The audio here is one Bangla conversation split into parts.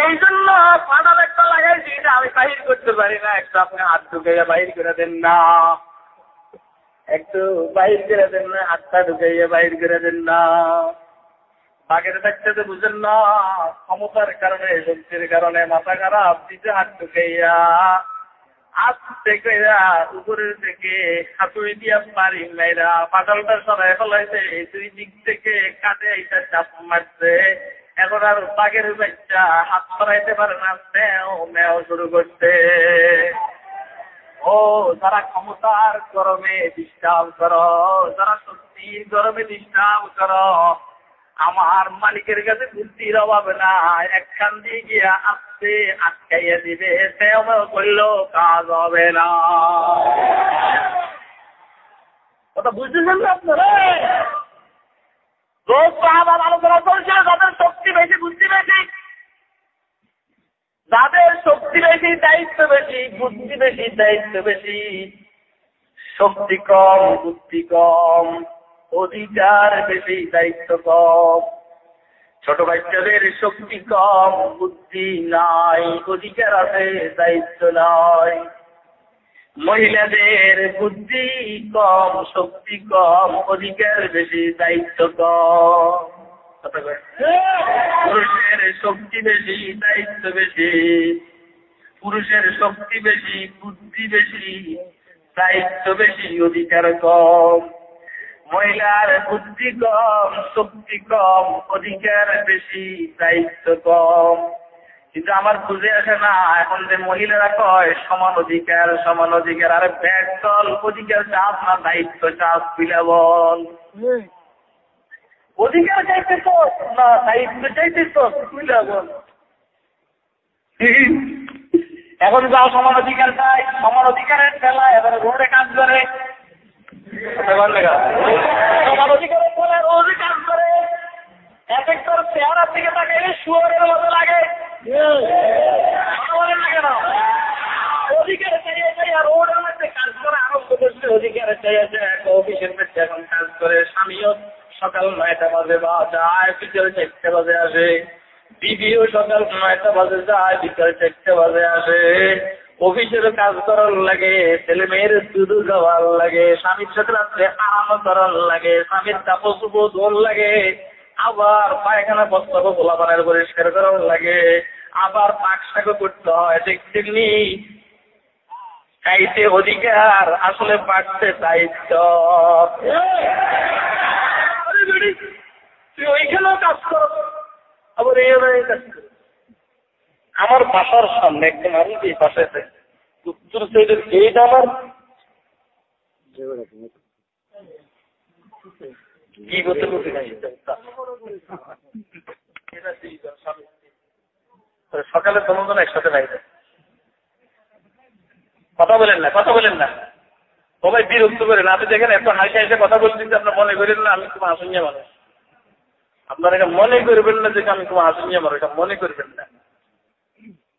এই জন্য ফাটাল একটা লাগাইছি, এটা আমি বাহির করতে পারি না। একটু আপনি হাত ঢুকে বাহির করে দেন না। একটু বাহির করে দেন না, হাতটা ঢুকাইয়া বাহির করে দেন না। বাঘের বুঝেন না, ক্ষমতার কারণে, শক্তির কারণে মাথা খারাপ, দিতে হাত উপরের থেকে হাতুড়ি দিয়া পারি পাটালটা সরাই ফেলাইছে দুই দিক থেকে কাটে এইটা চাপ মারছে। এখন আর বাঘের বাচ্চা হাত সরাইতে পারে না। মেও মেও শুরু করছে। ও, যারা ক্ষমতার গরমে ডিস্টার্ব করো, যারা শক্তির গরমে ডিস্টার্ব করো, আমার মালিকের কাছে বুদ্ধির অভাব না একখান দিয়ে গিয়া আসতে আটকাইয়া দিবে। সেও করলেও কাজ হবে না। কথা বুঝতেছেন না আপনারা? আলোচনা শক্তি বেশি, বুদ্ধি বেশি। যাদের শক্তি বেশি, দায়িত্ব বেশি, বুদ্ধি বেশি, দায়িত্ব বেশি। শক্তি কম, বুদ্ধি কম, অধিকার বেশি, দায়িত্ব কম। ছোট বাচ্চাদের শক্তি কম, বুদ্ধি নাই, অধিকার আছে, দায়িত্ব নাই। মহিলাদের বুদ্ধি কম, শক্তি কম, অধিকার বেশি, দায়িত্ব কম। পুরুষের শক্তি বেশি, দায়িত্ব বেশি। পুরুষের শক্তি বেশি, বুদ্ধি বেশি, দায়িত্ব বেশি, অধিকার কম। মহিলার বুদ্ধি কম, শক্তি কম, অধিকার বেশি, দায়িত্ব কম। কিন্তু আমার বুঝে আসে না এখন যে মহিলারা কয় সমান অধিকার সমান অধিকার আরে ব্যাগ চল অধিকার চাপ না দায়িত্ব চাপ পিলা বল। অধিকার চাইতে তো না দায়িত্ব চাইতে তো পিলা বল। এখন যাও সমান অধিকার চাই সমান অধিকারের খেলা এবার রোডে কাজ করে। সমান অধিকারের খেলা রোডে কাজ করে। এক একটার চেহারার দিকে তাকে শুয়ারের মতো লাগে। কাজ সকাল নয়টা বাজে যায় বিকেল চারটে বাজে আসে অফিসের কাজ করার লাগে ছেলে মেয়ের দুধ খাওয়ার লাগে স্বামীর সাথে রাত্রে আরাম করার লাগে, স্বামীর চুপড় লাগে আবার পায়খানা বস্তাব গোলাপানের পরিষ্কার করার লাগে। আবার পাক শাক করতে হয় দেখতেনি চাইতে অধিকার, আসলে বাড়তে দায়িত্ব। তুই ওইখানেও কাজ কাজ কর। আমার বাসার সামনে একদম আমি এই আমার। সকালে তোমার একসাথে নাই কথা বলেন না কথা বলেন না সবাই বিরক্ত দেখেন এত হাসি হাসে কথা বলছেন আপনার মনে করেন না আমি তোমার মানুষ আপনার এটা মনে করবেন না যে আমি তোমার হাসিয়া মানুষ এটা মনে করবেন না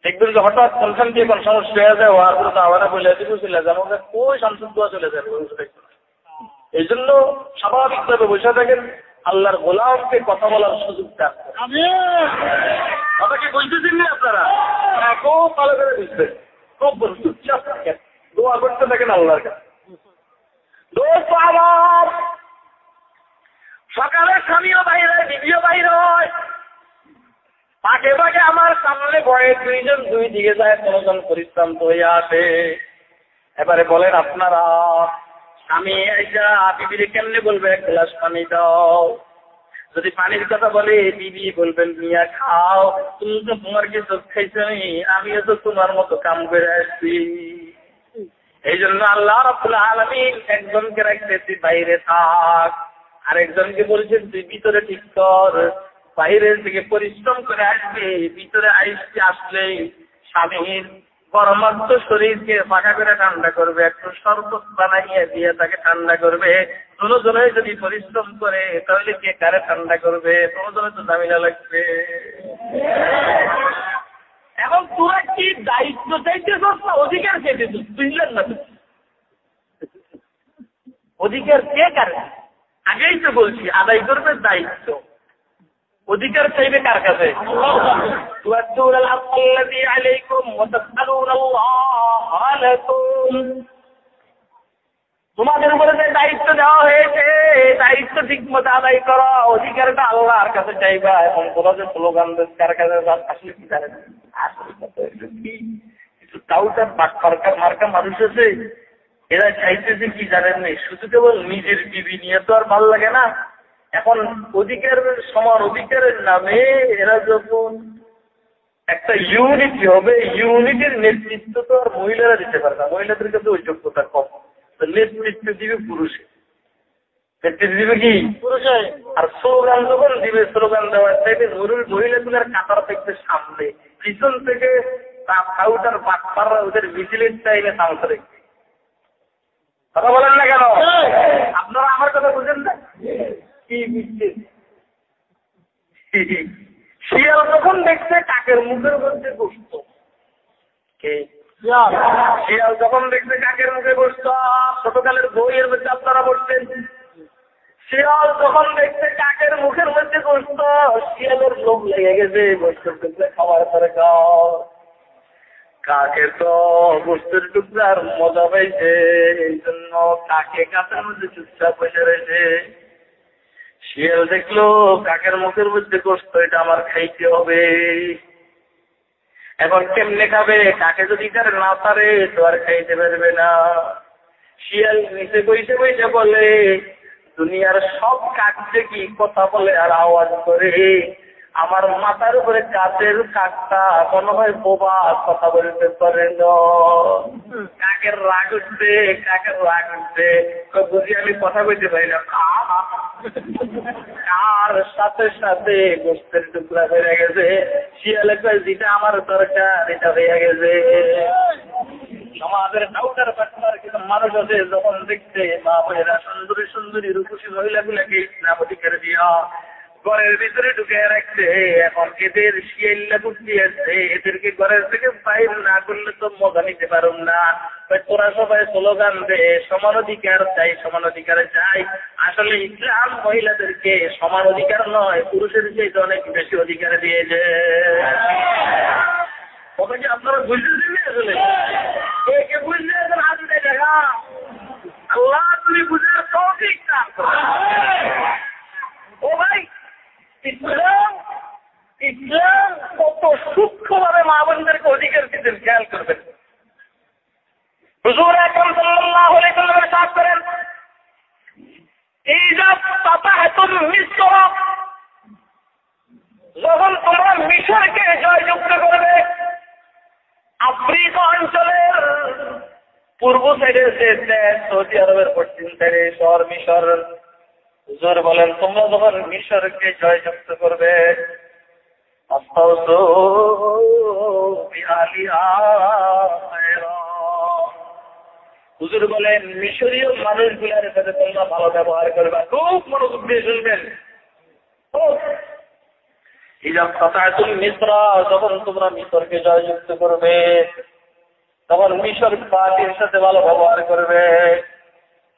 দেখবেন যে হঠাৎ কনসান দিয়ে কোন সমস্যা হয়ে যায় ওয়ার করে আওয়ারা বলে দিব চলে যায় আমাদের কই চলে যাবে এই জন্য স্বাভাবিকভাবে বসে থাকেন আল্লাহর গোলামকে কথা বলার সুযোগ দেন কথা কি বুঝতেছেন না আপনারা? খুব ভালো করে বুঝবেন। খুব চুপচাপ থাকেন। দোয়া করতে থাকেন আল্লাহর কাছে। সকালে স্বামীও বাইরে দিদিও বাইরে হয়। পাকে পাকে আমার সামনে বয়ে দুইজন দুই দিকে যায় কোনজন পরিশ্রান্ত হয়ে আসে। এবারে বলেন আপনারা স্বামী আইসা বিবিরে কেমনে বলবে? এক গ্লাস পানি দাও। যদি পানির কথা বলে, বিবি বলবেন, মিয়া, খাও। তুমি তো তোমার কি কিছু খাইছো আমিও তো তোমার মতো কাম করে আসছি। এই জন্য আল্লাহ রব্বুল আলমিন একজনকে রাখতে তুই বাইরে থাক। আর একজনকে বলছেন, তুই ভিতরে ঠিক কর। বাইরের থেকে পরিশ্রম করে আসবে, ভিতরে আইসতে আসলে স্বামীর পরমাত্ম শরীরকে ফাঁকা করে ঠান্ডা করবে, একটু শরবত বানাইয়ে দিয়ে তাকে ঠান্ডা করবে। দুজনে যদি পরিশ্রম করে, তাহলে কে কারে ঠান্ডা করবে? দুজনে তো জামিনা লাগবে। এখন তোরা কি দায়িত্ব চাইতেছ? না অধিকার চাইতেছ বুঝলেন না অধিকার কে কারে? আগেই তো বলছি, আদায় করবে দায়িত্ব। অধিকার চাইবে কার কাছে? তোমাদের উপরে যে দায়িত্ব দেওয়া হয়েছে দায়িত্ব ঠিক মতো আদায় করা। অধিকারটা আল্লাহর কাছে চাইবা এবং তোরা যে স্লোগান কার কাছে আসলে কি জানেন টাউটার বাটপারকা মার্কা মানুষ আছে। এরা চাইতেছে কি জানেন নেই? শুধু কেবল নিজের টিভি নিয়ে তো আর ভালো লাগে না। এখন অধিকারের সমান অধিকারের নামে এরা যখন একটা ইউনিটি হবে ইউনিটির নেতৃত্ব তো আর মহিলারা দিতে পারে না। মহিলাদের কাছে ওই যোগ্যতা কম। নেতৃত্ব দিবে পুরুষে। নেতৃত্ব দিবে কি? পুরুষে। আর স্লোগান যখন দিবে স্লোগান দেওয়ার মহিলাগুলোর কাতার থাকবে সামনে। পিছন থেকে কাউটার বাটপাররা ওদের মিছিলের চাইলে সামনে দেখবে কথা বলেন না কেন? আপনারা আমার কথা বুঝেন না? কি বুঝছে? শিয়াল যখন দেখছে কাকের মুখের মধ্যে বসত। শিয়াল। যখন দেখছে কাকের মুখে বসত ছোটকালের বইয়ের মধ্যে আপনারা বসছেন শিয়াল যখন দেখছে কাকের মুখের মধ্যে বসত শিয়ালের লোক লেগে গেছে বসতে খাবার পরে খাও। কাকে তো বস্তুর টুকরার মজা পাইছে এই জন্য কাকে কাকের মধ্যে চুপচাপ বসে রয়েছে। শিয়াল দেখল, কাকের মুখের মধ্যে গোস্ত, এটা আমার খাইতে হবে। এখন কেমনে খাবে? কাকে যদি তার না পারে, তো আর খাইতে পারবে না। শিয়াল নিচে বইসে বইসে বলে, দুনিয়ার সব কাক কি কথা বলে আর আওয়াজ করে। আমার মাথার উপরে কাছের কাকটা মনে হয় বোবা, কথা বলতে পারে কাকের রাগ উঠছে, কাকের রাগ উঠছে। বুঝি আমি কথা বলতে পারি না। কার সাথে সাথে গোষ্ঠের টুকরা হয়ে গেছে। শিয়ালে যেটা আমার দরকার, এটা হয়ে গেছে। আমাদের ডাউটার পাঠার কিন্তু মানুষ আছে, যখন দেখছে মা বোনেরা সুন্দরী সুন্দরী রূপসী মহিলাগুলাকে ইসলাম অধিকার দিয়া ঘরের ভিতরে ঢুকে রাখছে। এখন এদের শিয়াল্লা বুদ্ধি আছে, এদেরকে ঘরের থেকে বাইর না করলে তো মজা নিতে পারুম না। তোরা সবাই স্লোগান দে, সমান অধিকার চাই, সমান অধিকার চাই। আসলে ইসলাম মহিলাদেরকে সমান অধিকার নয়, পুরুষের চেয়ে অনেক বেশি অধিকার দিয়েছে। ওকে কি আপনারা বুঝতে দিবি আসলে? কে বুঝলে হাত দেখা? আল্লাহ তুমি বুঝার তো ঠিক না ও ভাই ইসলাম ইসলাম কত সূক্ষ্মভাবে মা বোনদেরকে অধিকার দিতেন খেয়াল করবেন হুজুর একদম সাল্লাহ আলাইহি সাথ করেন, এই যা পাতা যখন তোমরা মিশরকে জয়যুক্ত করবে, আফ্রিকা অঞ্চলের পূর্ব সাইডে যে সৌদি আরবের পশ্চিম সাইডে শহর মিশর হুজুর বলেন, তোমরা যখন মিশরকে জয়যুক্ত করবে হুজুর বলেন, মিশরীয় মানুষগুলার সাথে তোমরা ভালো ব্যবহার করবে, খুব মনোযোগ দিয়ে শুনবেন। যখন তোমরা মিশরকে জয়যুক্ত করবে, তখন মিশর পার্টির সাথে ভালো ব্যবহার করবে।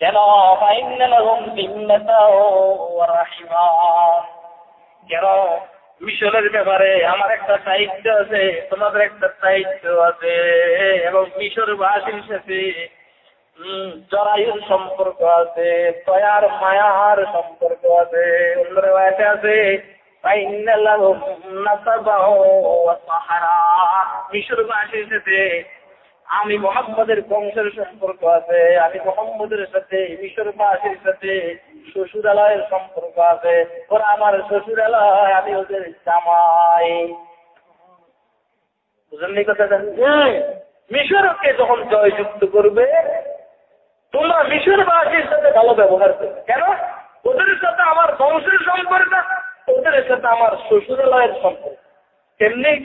কেন কেন মিশনের ব্যাপারে আমার একটা সাহিত্য আছে, তোমাদের একটা সাহিত্য আছে। এবং মিশরবাসীর সাথে জরায়ুর সম্পর্ক আছে তয়ার মায়ার সম্পর্ক আছে অন্য আছে মিশরবাসীর সাথে আমি মোহাম্মদের বংশের সম্পর্ক আছে, আমি মোহাম্মদের সাথে মিশরবাসীর সাথে শ্বশুরালয়ের সম্পর্ক আছে। ওরা আমার শ্বশুরালয়, আমি ওদের জামাই। মিশরকে যখন জয়যুক্ত করবে, তোমরা মিশরবাসীর সাথে ভালো ব্যবহার করবে। কেন? ওদের সাথে আমার বংশের সম্পর্ক, ওদের সাথে আমার শ্বশুরালয়ের সম্পর্ক। কেমনি?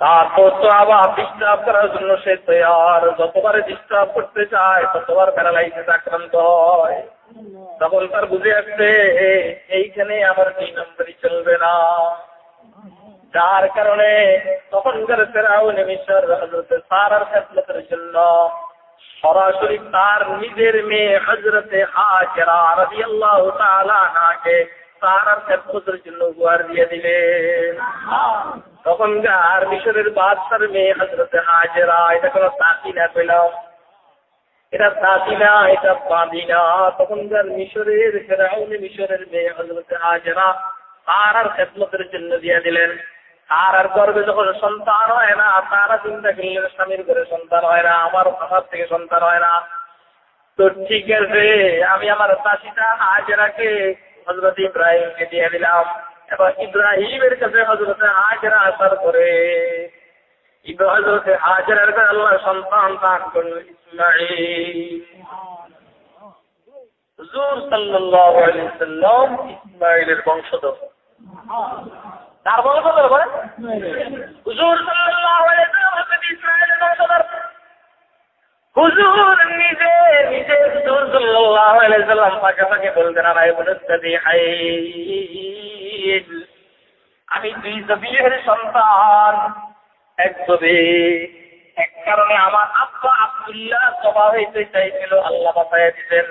তারপর তো আবার ডিস্টার্ব করার জন্য সে তৈয়ার। যতবার ডিস্টার্ব করতে চায়, ততবার প্যারালাইসিস আক্রান্ত হয়। তখন তার বুঝে আসছে এইখানে আমার দুই নম্বরই চলবে না। যার কারণে তখনকার ফেরাউনে মিশর সারার খেদমতের জন্য সরাসরি তার নিজের মেয়ে হজরতে হাজরা রাজি আল্লাহ তালাকে সারার খেদমতের জন্য দিয়ে দিলেন মিশরের বাদশার মেয়ে হজরতে হাজরা, এটা কোনো না পেলাম এটা না এটা না মিশরের মিশরের মেয়ে হাজরা খেদমতের জন্য দিয়ে দিলেন। আর আর গর্বে যখন সন্তান হয় না, তারা চিন্তা করলেন, স্বামীর করে সন্তান হয় না, আমার আমার থেকে সন্তান হয় না। তো ঠিক আছে, আমি আমার চাষিটা হাজরাকে হজরত ইব্রাহিমকে দিয়ে দিলাম। এবার ইব্রাহিমের কাছে হজরতে হাজরা আসার পরে হজরতে হাজরার কাছে আল্লাহ সন্তান দান করল ইসমাইল তার বংশধর বলে? হুজুর বংশধর। হুজুর নিজে নিজে হুজুর সাল্লাল্লাহু আলাইহি সাল্লাম পাকে পাকে বলতেন আর আই বলতে হাই আমি দুই জবিহের সন্তান এক জবি এক কারণে আমার আব্বা আব্দুল্লাহ জবা হইতে চাইছিল আল্লাহ বাতায় দিতেন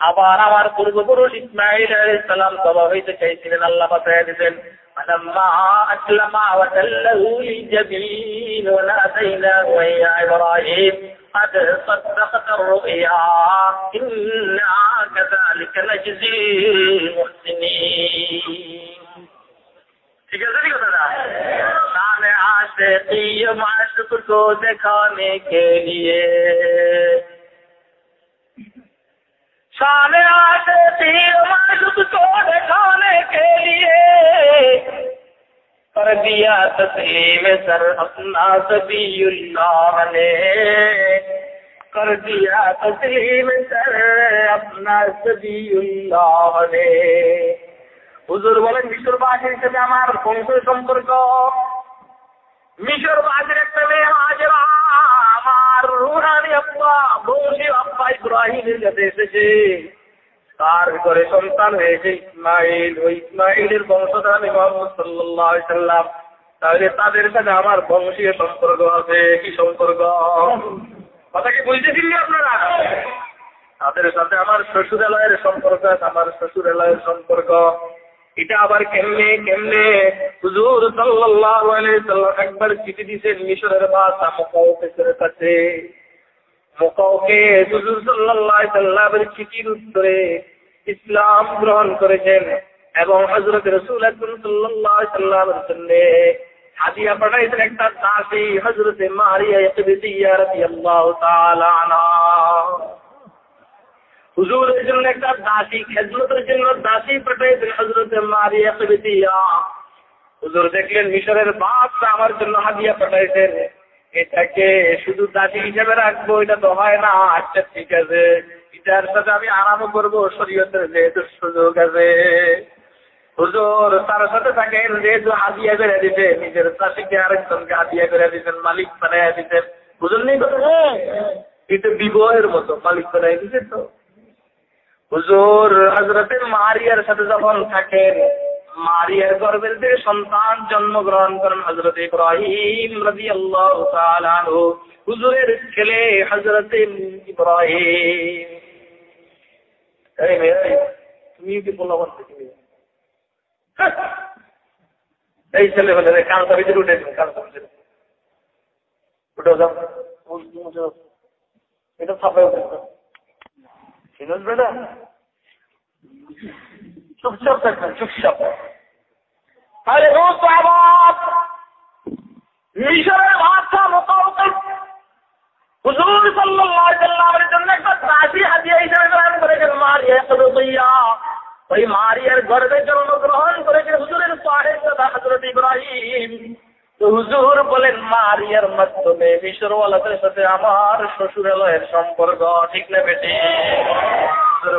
আবার আমার পূর্বপুরুষ ইসমাইল আলাইসালাম জবা হইতে চাইছিলেন আল্লাহ বাতায় দিতেন فلما أسلم وتله للجبين وناديناه يا إبراهيم قد صدقت الرؤيا. إنا كذلك نجزي المحسنين. شان عاشقی معشق کو دکھانے کے لیے. شان عاشقی معشق کو دکھانے کے لیے. پر دیا تسلیم سر اپنا سبی اللہ نے کر دیا تسلیم سر আপনার হুজুর বলেন মিশরবাসীর সাথে আমার বংশের সম্পর্ক মিশরবাসীর একটা মেয়ে হাজরা আমার রুহানি আব্বা বংশী আব্বা ইব্রাহিমের কাছে এসেছে তার ঘরে সন্তান হয়েছে ইসমাইল। ওই ইসমাইলের বংশধর মোহাম্মদ সাল্লাহ সাল্লাম। তাহলে তাদের সাথে আমার বংশীয় সম্পর্ক আছে, কি সম্পর্ক? কথা কি বুঝতেছিলেন আপনারা? তাদের সাথে আমার শ্বশুরালয়ের সম্পর্ক আছে আমার শ্বশুরালয়ের সম্পর্ক। এটা আবার কেমনে কেমনে? হুজুর সাল্লাম একবার চিঠি দিয়েছেন মিশরের বাদশা মুকাউকের কাছে। মুকাউকে হুজুর সাল্লাল্লাহু আলাইহি সাল্লামের চিঠির উত্তরে ইসলাম গ্রহণ করেছেন এবং হযরত রাসূল আকরাম সাল্লাল্লাহু আলাইহি সাল্লামের জন্য হাদিয়া পাঠাইছেন একটা দাসী হযরত মারিয়া ইকবিদিয়া রাদিয়াল্লাহু তাআলা আনহা হুজুরের জন্য একটা দাসী খেজমতের জন্য দাসী পাঠাইছেন হজরত মারিয়া কবিতিয়া হুজুর দেখলেন মিশরের বাপটা আমার জন্য হাদিয়া পাঠাইছেন এটাকে শুধু দাসী হিসেবে রাখব, এটা তো হয় না। আচ্ছা ঠিক আছে। এটার সাথে আমি আরাম করব, শরীয়তের যেহেতু সুযোগ আছে। হুজুর, তার সাথে থাকেন যেহেতু হাদিয়া করে দিতে নিজের চাষিকে আরেকজনকে হাদিয়া করে দিতেন মালিক বানাইয়া দিতেন বুঝুন নেই কথা এটা বিবাহের মতো মালিক বানাই দিতে তো। হুজুর হজরতের মারিয়ার সাথে যখন থাকেন মারিয়ার গর্ভের থেকে সন্তান জন্মগ্রহণ করেন হজরত ইব্রাহিম রাজি আল্লাহ হুজুরের ছেলে হজরত ইব্রাহিম। এই ছেলে হলে কানটা ভিতরে উঠে উঠে যাও। এটা ছাপাই উঠে বেটা? চুপচাপ থাকবেন চুপচাপ তাহলে রোজ আবাদ মিশরের বাদশা মোকামকে হুজুর সাল্লাল্লাহু আলাইহি জন্য একটা ওই মারিয়ার গর্ভে করেছেন হুজুরের ইব্রাহিম। হুজুর বলেন মারিয়ার মাধ্যমে মিশরওয়ালাদের সাথে আমার শ্বশুরালয়ের সম্পর্ক ঠিক না বেটে? মিশর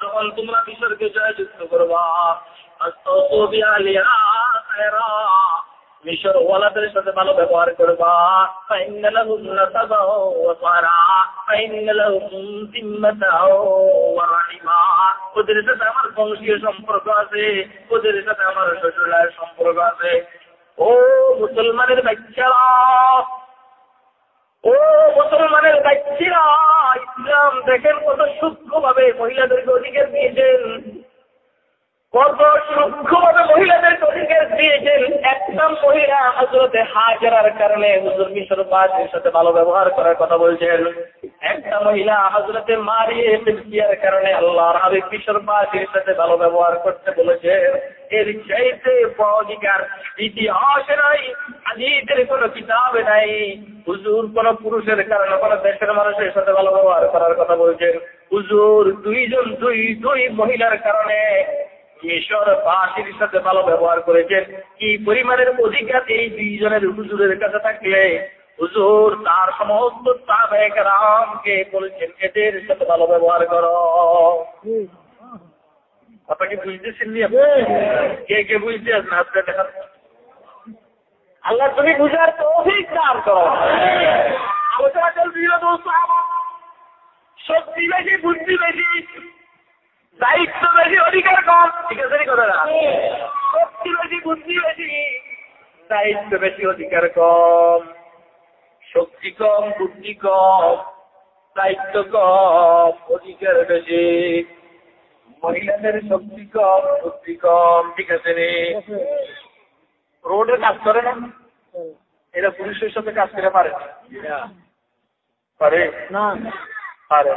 তখন তোমরা মিশরকে জয়যুক্ত করবা মিশর ওয়ালাদের সাথে ভালো ব্যবহার করবা। সাথে আমার বংশীয় সম্পর্ক আছে, ওদের সাথে আমার শ্বশুরের সম্পর্ক আছে। ও মুসলমানের ব্যাখ্যা ও মুসলমানের বাচ্চিরা ইসলাম দেখেন কত সূক্ষ্মভাবে মহিলাদেরকে অধিকার দিয়েছেন। নাই। হুজুর কোন পুরুষের কারণে কোন দেশের মানুষের সাথে ভালো ব্যবহার করার কথা বলছেন। হুজুর দুইজন দুই দুই মহিলার কারণে মিশর বাসির সাথে ভালো ব্যবহার করেছেন। কি পরিমাণের অধিকার এই দুইজনের হুজুরের কাছে থাকলে? হুজুর, তার সমস্ত রামকে বলেছেন, এদের সাথে ভালো ব্যবহার আপনাকে বুঝতেছেন কে কে বুঝতে দেখান। আল্লাহ, তুমি বুঝার তৌফিক দান করো। আলোচনা চলছিল দোস্ত আমার। বেশি, বুদ্ধি বেশি। দায়িত্ব অধিকার কম। ঠিক আছে নি কথাটা শক্তি বেশি বুদ্ধি বেশি দায়িত্ব বেশি অধিকার কম। শক্তি কম বুদ্ধি কম। দায়িত্ব কম অধিকার বেশি। মহিলাদের শক্তি কম বুদ্ধি কম। ঠিক আছে রে। রোডে কাজ করে না? এরা পুরুষের সাথে কাজ করে পারে না? পারে? না। পারে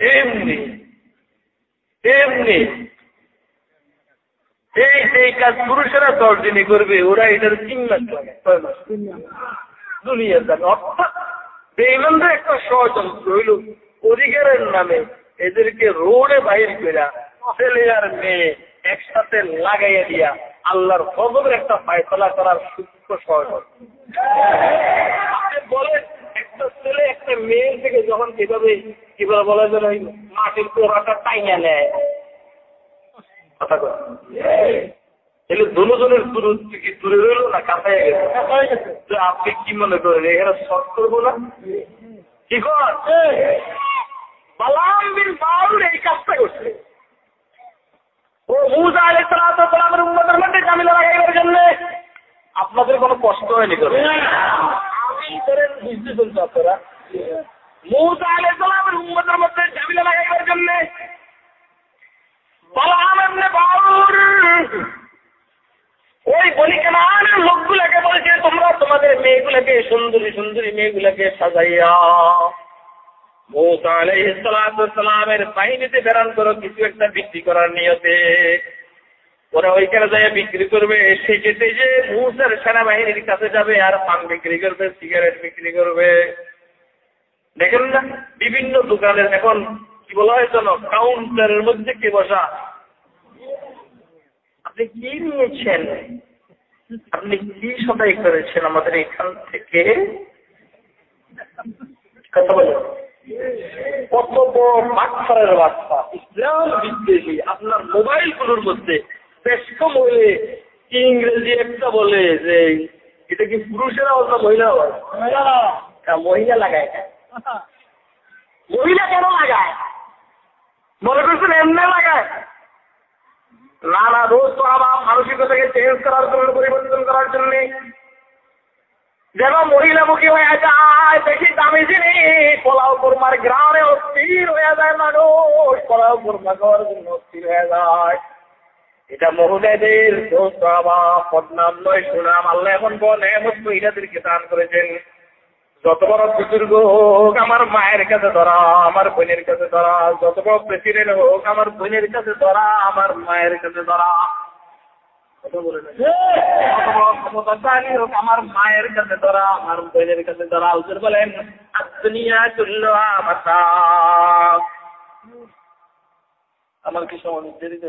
এমনি। এমনি এই সেই কাজ পুরুষেরা দিনই করবে, ওরা এটার তিন দুনিয়ার দামে অর্থাৎ বেইমানদের একটা ষড়যন্ত্র হইল। অধিকারের নামে এদেরকে রোডে বাইর করা ছেলে আর মেয়ে একসাথে লাগাইয়া দিয়া আল্লাহর গজবের একটা ফায়সলা করার সূক্ষ্ম ষড়যন্ত্র বলেন একটা ছেলে, একটা মেয়ের যখন কীভাবে বলা যেন মাটির পোড়াটা নেয়। আপনি কি মনে করেন, এখানে শর্ট করব না? কি এই কাজটা করছে। ও মুসা আলাই সালামের উন্মতের জামিলা লাগাইবার জন্য আপনাদের কোনো কষ্ট হয়নি করে আলাই ওই লোকগুলাকে বলছে, তোমরা তোমাদের মেয়েগুলাকে, সুন্দরী সুন্দরী মেয়েগুলাকে সাজাইয়া সালামের বাহিনীতে বেড়ান করো, কিছু একটা বিক্রি করার নিয়তে। ওরা ওইখানে যায় বিক্রি করবে। সেক্ষেত্রে যে মুসার সেনাবাহিনীর কাছে যাবে আর পান বিক্রি করবে, সিগারেট বিক্রি করবে। দেখেন না, বিভিন্ন দোকানের এখন কি বলা হয় যেন কাউন্টারের মধ্যে কে বসা? আপনি কি নিয়েছেন? আপনি কি সদাই করেছেন আমাদের এখান থেকে? কথা বলেন। কত বড় মাকফারের বার্তা ইসলাম বিদ্বেষী আপনার মোবাইলগুলোর মধ্যে বেশ কম হইলে ইংরেজি একটা বলে যে এটা কি পুরুষেরা অন্য মহিলা মহিলা লাগায় মহিলা কেন লাগায়? মনে করছেন এমনি লাগায়? না না রোজ তো আমার মানসিকতাকে চেঞ্জ করার জন্য পরিবর্তন করার জন্য। যেন মহিলামুখী হয়ে যায় বেশি দামি জিনিস পোলাও কোরমার গ্রামে অস্থির হয়ে যায় মানুষ পোলাও কোরমা খাওয়ার জন্য অস্থির হয়ে যায়। এটা আমার পদনাম নয়, সুনাম। আল্লাহ এখন এমন মহিলাদেরকে দান করেছেন? যত বড় বুজুর্গ হোক, আমার মায়ের কাছে ধরা, আমার বোনের কাছে ধরা। যত বড় প্রেসিডেন্ট হোক, আমার বোনের কাছে ধরা, আমার মায়ের কাছে ধরা। আমার কি সময় দেরিতে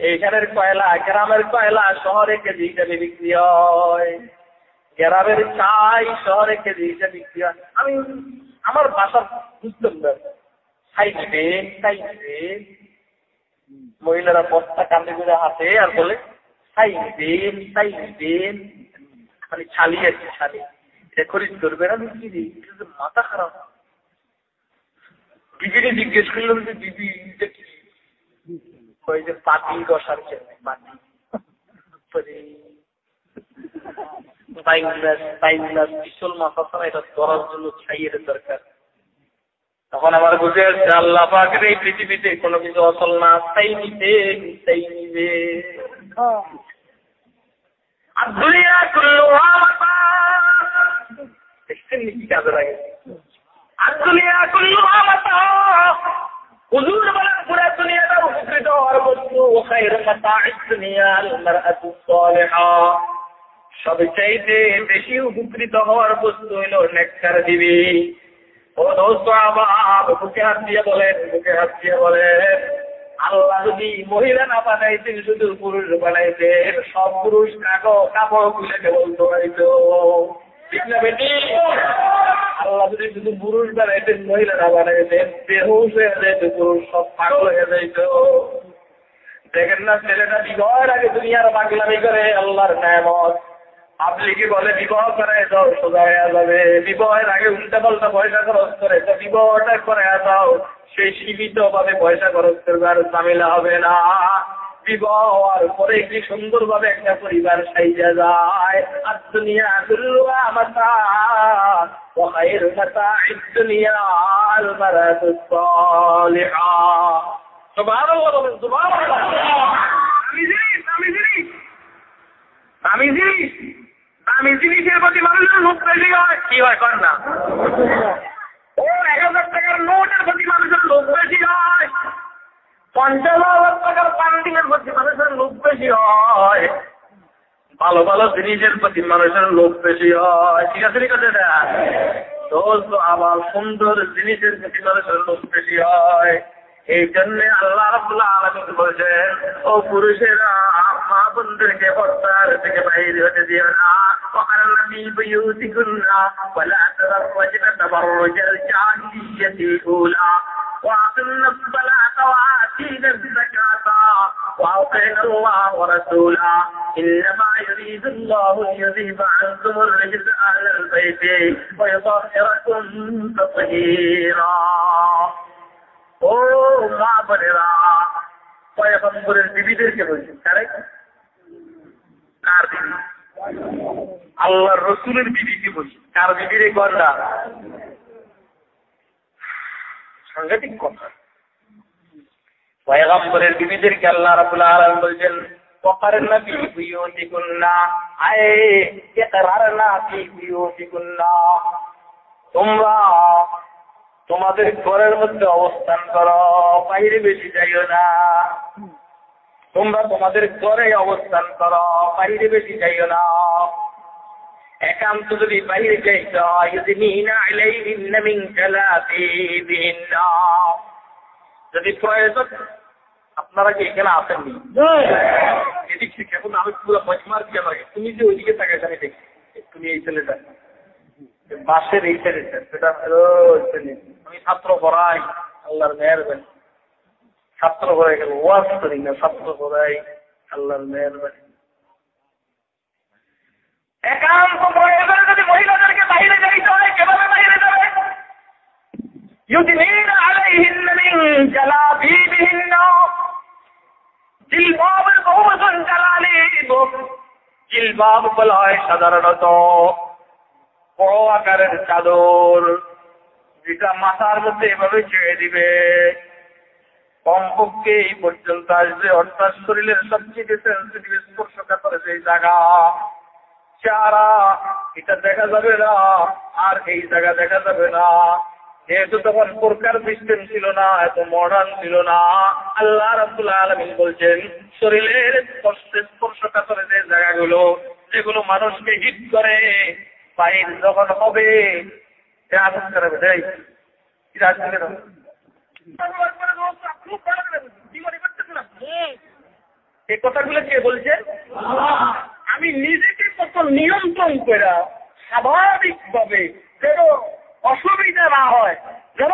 এইখানের কয়লা, গ্রামের কয়লা শহরে কেজি হিসাবে বিক্রি হয়। গ্রামের চাই শহরে কেজি হিসাবে বিক্রি হয়। আমি, আমার বাসা বুঝতাম না। মহিলারা বস্তা কান্দে করে হাতে আর বলে খরিদ করবেন আমি কি দিই? মাথা খারাপ। বিবি ওই যে পাতি বসার তখন আমার বুঝে আসছে আল্লাহ এই পৃথিবীতে কোনো কিছু অসল না তাই নিতে তাই নিবে। আর দুনিয়া করল দেখছেন কি কাজে লাগে? আর দুনিয়া করল হুজুর বলেন, পুরা দুনিয়াটা উপকৃত হওয়ার বস্তু। খাইর মাতাঈ দুনিয়া আল মারআতু সবচাইতে বেশি উপকৃত হওয়ার বস্তু হলো নেককার দিবি ও দোস্ত আমার বুকে হাত দিয়ে বলেন, বুকে হাত দিয়ে বলেন, আল্লাহ যদি মহিলা না বানাইতেন, শুধু পুরুষ বানাইতেন, সব পুরুষ কাগো কাপড় খুলে কেবল দৌড়াইত আগে আপনি কি বলে, বিবাহ করে দাও সোজা যাবে। বিবাহের আগে উল্টা পাল্টা পয়সা খরচ করে, তো বিবাহটা করে দাও সেই সীমিত ভাবে পয়সা খরচ করবে, আর ঝামেলা হবে না। বিবাহ হওয়ার পরে কি সুন্দর ভাবে একটা পরিবার সাইজা যায় আর দুনিয়া দুর্গা মাতা وخير متاع الدنيا المرأة الصالحة سبحان الله سبحان الله আমি জিনিস আমি জিনিস আমি জিনিস আমি জিনিসের প্রতি মানুষের লোক বেশি হয় কি হয় কর না ও এক হাজার টাকার নোটের প্রতি মানুষের লোক বেশি হয় পঞ্চাশ হাজার টাকার পান্ডিংয়ের প্রতি মানুষের লোক বেশি হয় ভালো ভালো জিনিসের প্রতি মানুষের লোক বেশি হয় ঠিক আছে ঠিক আছে দোস্ত আবার সুন্দর জিনিসের প্রতি মানুষের লোক বেশি হয় এই জন্য আল্লাহ রাবুল্লাহ আলমিন বলছেন ও পুরুষেরা মা বোনদেরকে পর্দার থেকে বাইরে হতে দিও না وقرن في بيوتكن ولا تبرجن تبرج الجاهلية الأولى وأقمنا الصلاة وآتينا الزكاة وأطعنا الله ورسوله إنما يريد الله ليذهب عنكم الرجس أهل البيت ويطهركم تطهيرا ও মা বোনেরা পয়গম্বরের বিবিদেরকে বলছেন কারেক্ট কার বিবি আল্লাহর রসুলের বিবিকে বলছেন কার বিবির এই গন্ডা সাংঘাতিক কথা পয়গম্বরের বিবিদেরকে আল্লাহ রাবুল আলম বলছেন وقرن في بيوتكن أي اقررن في بيوتكن তোমরা তোমাদের ঘরের মধ্যে অবস্থান করো বাইরে বেশি যাইও না তোমরা তোমাদের ঘরে অবস্থান করো বাইরে বেশি যাইও না একান্ত যদি যাইতে হয় যদি প্রয়োজন আপনারা কি এখানে আসেননি? এদিক থেকে এখন আমি পুরো মজমার তুমি যে ওইদিকে তাকাই আমি দেখি তুমি এই ছেলেটা। বাসের এই ছেলেটা সেটা আমি ছাত্র পড়াই আল্লাহর মেহরবানি। ছাত্র পড়াই গেল ওয়াজ করি না ছাত্র পড়াই আল্লাহর মেহরবানি। একান্ত যদি মহিলাদেরকে বাইরে যাইতে হয় বাইরে যাবে? জিলবাবের বহু জিলবাব সাধারণত বড় আকারের চাদর। যেটা মাথার মধ্যে এভাবে ছেড়ে দিবে। কমপক্ষে এই পর্যন্ত আসবে। অর্থাৎ শরীরের সবচেয়ে স্পর্শ করে সেই জায়গা চারা, এটা দেখা যাবে না, আর এই জায়গা দেখা যাবে না। যেহেতু তখন প্রকার সিস্টেম ছিল না, এত মডার্ন ছিল না। আল্লাহ রাবুল আলমিন বলছেন, শরীরের স্পর্শে স্পর্শ কাতরে যে জায়গাগুলো, যেগুলো মানুষকে হিট করে বাইর যখন হবে এই কথাগুলো কে বলছে? আমি নিজেকে কত নিয়ন্ত্রণ করে স্বাভাবিক ভাবে যেন অসুবিধা না হয় যেন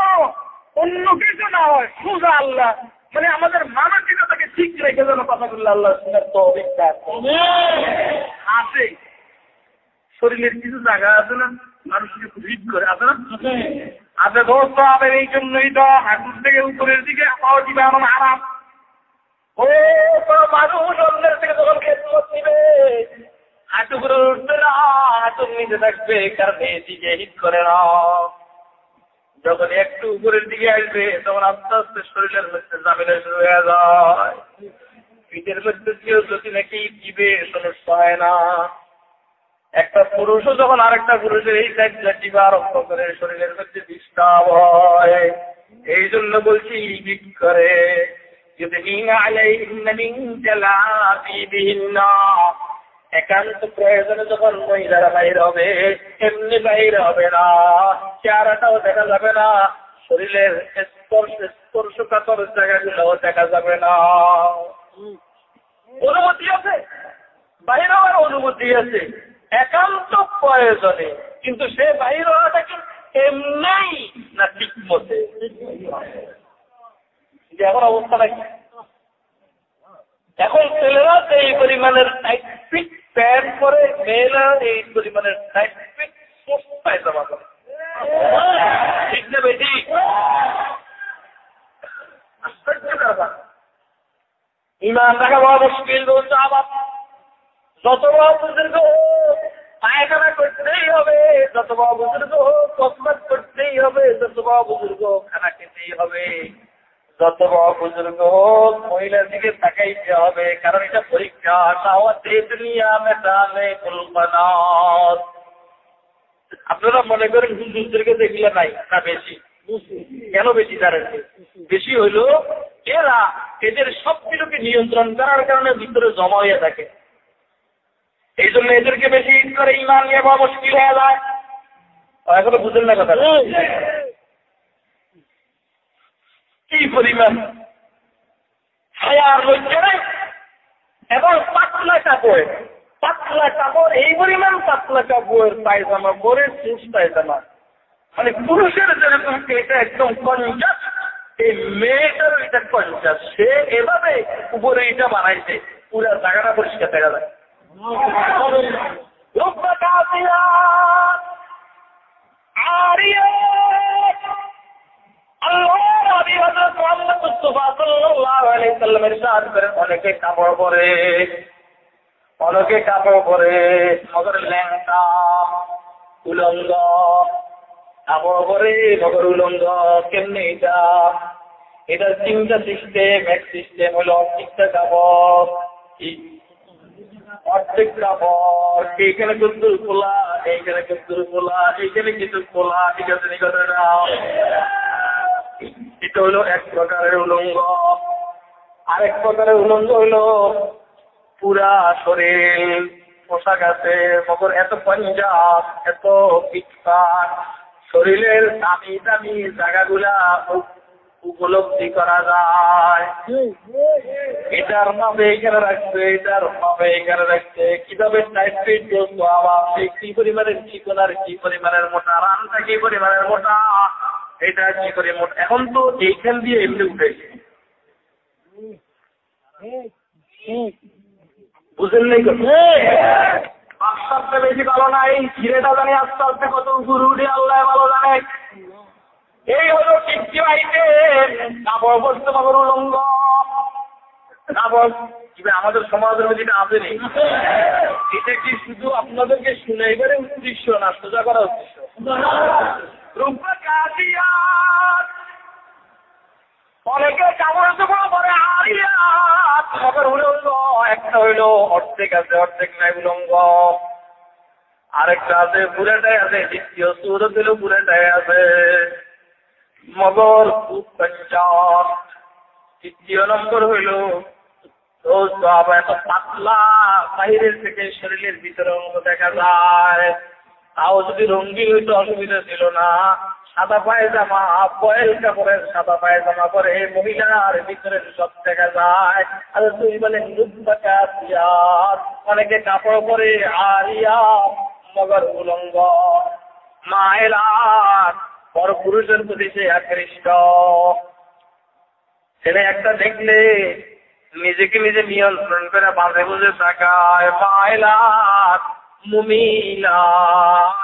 অন্য কিছু না হয় সোজা আল্লাহ মানে আমাদের মানসিকতাকে ঠিক রেখে যেন কথাগুলো আল্লাহ শোনার তো অভিজ্ঞতা আছে। শরীরের কিছু জায়গা আছে না মানুষকে ভিড় করে আছে না? আছে। দোস্ত আমাদের এই জন্যই তো হাঁটুর থেকে উপরের দিকে পাওয়া দিবে আমার আরাম। ও মানুষ, অন্যের থেকে যখন খেদমত দিবে হাঁটু করে উঠবে না, হাঁটুর থাকবে, কারণ এদিকে হিট করে না। যখন একটু উপরের দিকে আসবে, তখন আস্তে আস্তে শরীরের মধ্যে শুরু হয়ে যায়। পিঠের মধ্যে কেউ যদি নাকি দিবে, সমস্যা হয় না। একটা পুরুষও যখন আরেকটা পুরুষের এই সাইডটা দিবে, আরম্ভ করে শরীরের মধ্যে ডিস্টার্ব হয়। এই জন্য বলছি, হিট করে। يدنين عليهن من جلابيبهن একান্ত প্রয়োজনে যখন মহিলারা বাইর হবে এমনি বাইর হবে না চেহারাটাও দেখা যাবে না শরীরের স্পর্শ স্পর্শকাতর জায়গাগুলো দেখা যাবে না অনুমতি আছে বাইর হওয়ার অনুমতি আছে একান্ত প্রয়োজনে কিন্তু সে বাইর হওয়াটা কি এমনি না ঠিক মতে এখন অবস্থাটা কি এখন ছেলেরা এই পরিমাণের টাইট ফিট প্যান্ট করে মেয়েরা এই পরিমাণের টাইট ফিট পায়জামা করে ঠিক না বেশি ইমান রাখা বড় মুশকিল বলছে আবার যত বড় বুজুর্গ পায়খানা করতেই হবে যত বড় বুজুর্গ কসমাত করতেই হবে যত বড় বুজুর্গ খানা খেতেই হবে। যত বড় বুজুর্গ হোক, মহিলার দিকে তাকাইতে হবে, কারণ এটা পরীক্ষা। আপনারা মনে করেন হুজুরদেরকে দেখলে নাই, না বেশি? কেন বেশি জানেন বেশি হইল এরা এদের সব কিছুকে নিয়ন্ত্রণ করার কারণে ভিতরে জমা হয়ে থাকে। এই জন্য এদেরকে বেশি করে ইমান নিয়ে মুশকিল হয়ে যায়। এখনও বুঝেন না কথা কি পরিমাণ ছায়ার এবং পাতলা কাপড় পাতলা কাপড়, এই পরিমাণ পাতলা পায়জামা পরে পায়জামা। মানে পুরুষের যেরকম এটা একদম এই এটা সে এভাবে উপরে এটা বানাইছে, পুরো জায়গাটা পরিষ্কার দেখা যায়। আরিয়া অনেকে কাপড় পরে, অনেকে কাপড় পরে, মগর ল্যাংটা, উলঙ্গ, কাপড় পরে মগর উলঙ্গ, কেমনি এটা? এটা তিনটা সিস্টেম এক সিস্টেম হলো অর্ধেকটা কাপড় অর্ধেক কাপড়, এইখানে কিন্তু খোলা এইখানে কিন্তু খোলা এইখানে কিন্তু খোলা ঠিক আছে নিকটে এটা হলো এক প্রকারের উলঙ্গ, আরেক প্রকারের উলঙ্গ হলো পুরা শরীর, পোশাক আছে, মগর এত পঞ্জাব, এত পিটপাট শরীরের দামি দামি জায়গাগুলা উপলব্ধি করা যায়। এটার নামে এখানে রাখছে, এটার নামে এখানে রাখছে। কীভাবে আবার? কি পরিমাণের চিকন আর কি পরিমাণের মোটা? রানটা কি পরিমাণের মোটা? এটা কি করে এখন তো এইখান দিয়ে এমনি বুঝেন নেই আস্তে বেশি ভালো এই জানি আস্তে আস্তে কত উঠে আল্লাহ ভালো জানে। এই হলো শিক্ষি বাড়িতে কাপড় বস্তু কাপড় উলঙ্গ। আমাদের সমাজের মধ্যে আসেনি এটা কি শুধু আপনাদেরকে শুনে এবারে উদ্দেশ্য না সোজা করা উদ্দেশ্য? হইল অর্ধেক আছে, অর্ধেক নাই উলঙ্গ। আরেকটা আছে পুরেটাই আছে, দ্বিতীয় সুরত হলো পুরেটাই আছে। মগর তৃতীয় নম্বর হইল পাতলা বাইরের থেকে শরীরের ভিতরে অঙ্গ দেখা যায়। তাও যদি রঙ্গি হইতো অসুবিধা ছিল না সাদা পায়জামা বয়েল কাপড়ের সাদা পায়জামা পরে এই মহিলার ভিতরে সব দেখা যায়। আর তুই বলে অনেকে কাপড় পরে আরিয়া, মগর উলঙ্গ। মায়েলার বড় পুরুষের প্রতি সে আকৃষ্ট। ছেলে একটা দেখলে নিজেকে নিজে নিয়ন্ত্রণ করে বাঁধে বুঝে থাকায়। মায়েলার মুমিলার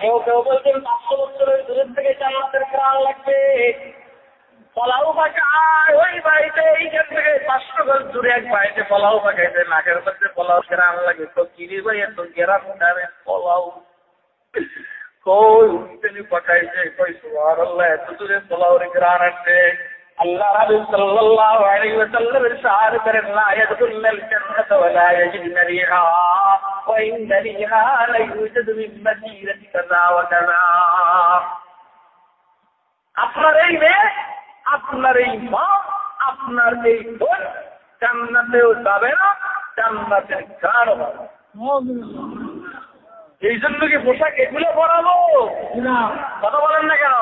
কেউ কেউ বলছেন পাঁচশো বছরের দূরের থেকে জান্নাতের গ্রাম লাগবে। পলাও পাকায় ওই বাড়িতে, এইখান থেকে পাঁচশো গজ দূরে এক বাড়িতে পলাও পাকাইছে নাকের মধ্যে পলাও গ্রাম লাগে তো কিরি ভাই আল্লাহ লা ইউজাদু মিন মাসিরাতি কাযা ওয়া কাযা আপনার এই মেয়ে, আপনার এই মা, আপনার এই বোন, জান্নাতেও যাবে না, জান্নাতের গানও এই জন্য কি পোশাক এগুলো পরাবো কথা বলেন না কেন?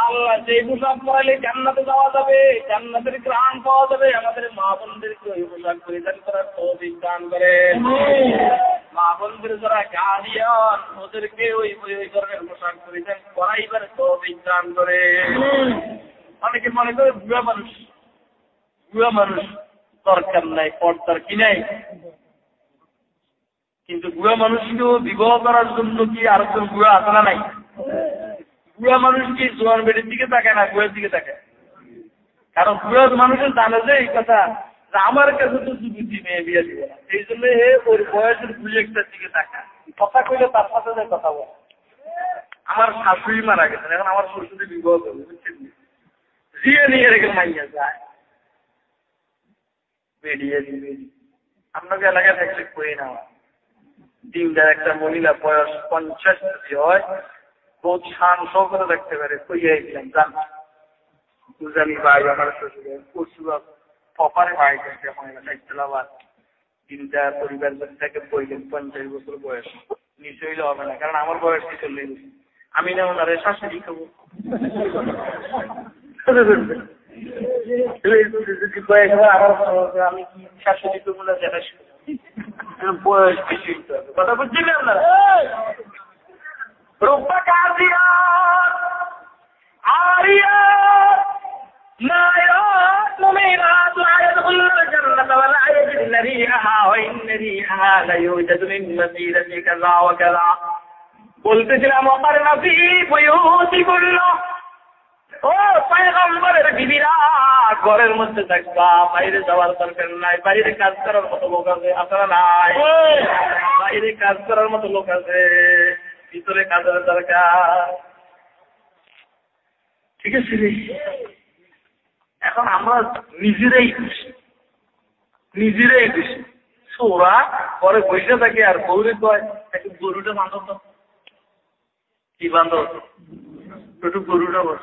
আল্লাহ পোশাক পরালে জান্নাতে যাওয়া যাবে জান্নাতের গ্রাণ পাওয়া যাবে আমাদের মা বোনদেরকে ওই পোশাক পরিধান করার তৌফিক দান মা বোনদের যারা গার্ডিয়ান ওদেরকে ওই ওই ধরনের পোশাক পরিধান করাইবার তৌফিক দান করে অনেকে মনে করে বুড়া মানুষ বুড়া মানুষ দরকার নাই পর্দার কি নাই? কিন্তু বুড়া মানুষকেও বিবাহ করার জন্য কি আরেকজন বুড়া আছে না নাই? বুড়া মানুষ কি জোয়ান বেড়ির দিকে থাকে না বুড়ার দিকে থাকে কারণ বুড়া মানুষের জানে যে এই কথা আমার কাছে তো যুবতী মেয়ে বিয়ে দিবে না। এই জন্য হে ওর বয়সের বুঝে একটার দিকে তাকা কথা কইলে তার সাথে যে কথা বলে। আমার শাশুড়ি মারা গেছেন, এখন আমার শ্বশুরে বিবাহ করবে, বুঝছেন জিয়ে নিয়ে রেখে মাইয়া যায়। বেরিয়ে দিবে। আপনাকে এলাকায় থাকলে কই না দিনদার একটা মহিলা বয়স পঞ্চাশ যদি হয় বহুত শান সহকারে দেখতে পারে জান। দুজানি ভাই আমার শ্বশুরের ভাই সাইকেলাবাদ দিনদার পরিবার বইলেন পঞ্চাশ বছর বয়স। হইলে হবে না কারণ আমার বয়স কি চলে আমি না ওনারে শাশুড়ি খাব। আমি কি শাশুড়ি খাব না যেটা কথা বুঝছিলেন আপনারা রূপা কাজিয়া আরিয়া নায়রাত মুমিনাত লা ইয়াদখুলুল জান্নাতা ওয়া লা ইয়াজিদুন রিহাহা ওয়া ইন্না রিহাহা লা ইউজাদু মিন মাসিরাতি কাযা ওয়া কাযা বলতেছিলাম আমার নবী বুয়ুতিকুল্লাহ ও পয়গম্বরের বিবিরা ঘরের মধ্যে থাকবা বাইরে যাওয়ার দরকার নাই বাইরে কাজ করার মতো লোক আছে আপনারা নাই। বাইরে কাজ করার মতো লোক আছে ভিতরে কাজের দরকার। ঠিক আছে এখন আমরা নিজেরাই খুশি। নিজেরাই খুশি। ওরা পরে বসে থাকে আর বৌরে কয় একটু গরুটা বান্ধব কি বান্ধব একটু গরুটা বস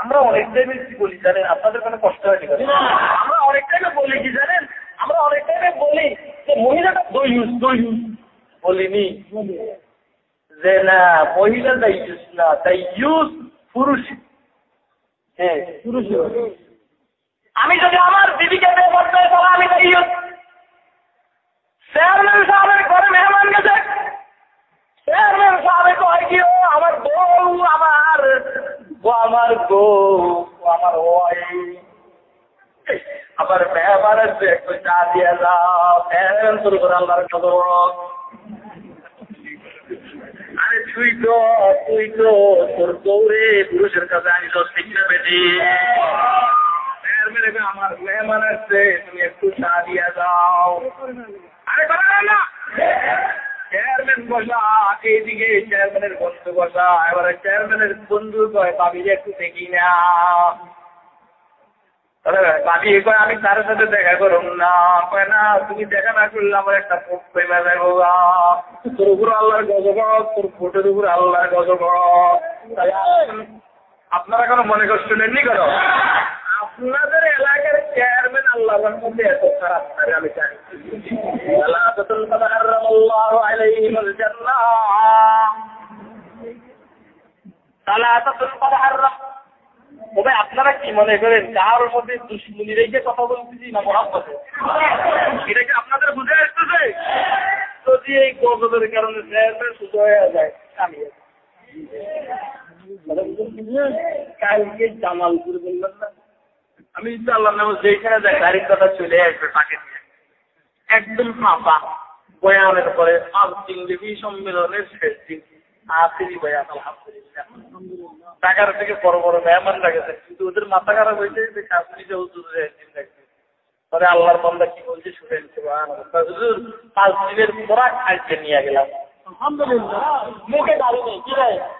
আমরা অনেক টাইমে কি বলি জানেন? আপনাদের কোনো কষ্ট হয়নি আমরা অনেক টাইমে বলি কি জানেন? আমরা অনেক টাইমে বলি যে মহিলাটা বলিনি। যে না মহিলা দাইউস না দাইউস পুরুষ। হ্যাঁ পুরুষ। আমি যদি আমার দিদিকে বিয়ে করতে তাহলে আমি দাইউস চেয়ারম্যান সাহেবের ঘরে মেহমান গেছে। চেয়ারম্যান সাহেব কয় কি ও আমার বউ আমার আমার বউ ও আমার ওয়াই। আমার আছে একটু চা দিয়ে যাও। চেয়ারম্যান শুরু করে আল্লাহর কদর। আরে তুই তো তুই তো তোর বউরে পুরুষের কাছে বেটি আমার তুমি একটু চা যাও। চেয়ারম্যান বসা এইদিকে চেয়ারম্যানের বন্ধু বসা এবারে চেয়ারম্যানের বন্ধু কয় ভাবি একটু দেখি না। আমি তার সাথে দেখা করুন না। তুমি দেখা না করলে আমার একটা প্রেমে যাব তোর উপর আল্লাহর গজব, তোর ফোটের উপর আল্লাহর গজব। আপনারা কোনো মনে করছিলেন নি কেন? আপনাদের এলাকার চেয়ারম্যান আল্লাহর মধ্যে এত খারাপ করে, আমি জানি। আপনারা কি মনে করেন, কার মধ্যে দুশ্মনী রেখে কথা বলতেছি না মহাব্বতে এটা কি আপনাদের বুঝে আসতেছে? যদি এই গজবের কারণে চেয়ারম্যান সুযোগ হয়ে যায় কামিয়ে কালকে জামালপুর বললাম না আমি তো আল্লাহ যেখানে যাই গাড়ির কথা চলে আসবে তাকে একদম ফাঁপা। বয়ানের পরে সম্মেলনের শেষ দিন। আলহামদুলিল্লাহ। কিন্তু ওদের মাথা খারাপ হয়েছে যে আল্লাহর বান্দা কি বলছে পাঁচ দিনের নিয়ে গেলাম। মুখে দাঁড়িয়ে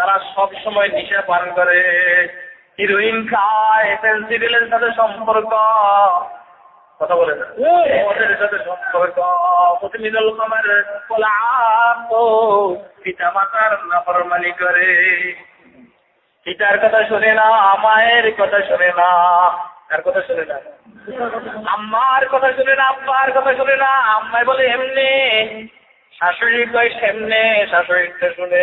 তারা সব সময় নেশা পান করে। হিরোইন খায় পেন্সিলের সাথে সম্পর্ক। কথা বলে ওদের সাথে সম্পর্ক। প্রতিনিধল কমার পিতা মাতার নাফরমানি করে। পিতার কথা শোনে না মায়ের কথা শোনে না। তার কথা শোনে না? আম্মার কথা শোনে না আব্বার কথা শুনে না। আম্মাই বলে এমনি। শাশুড়ি কয় সেমনে। শাশুড়িটা শুনে।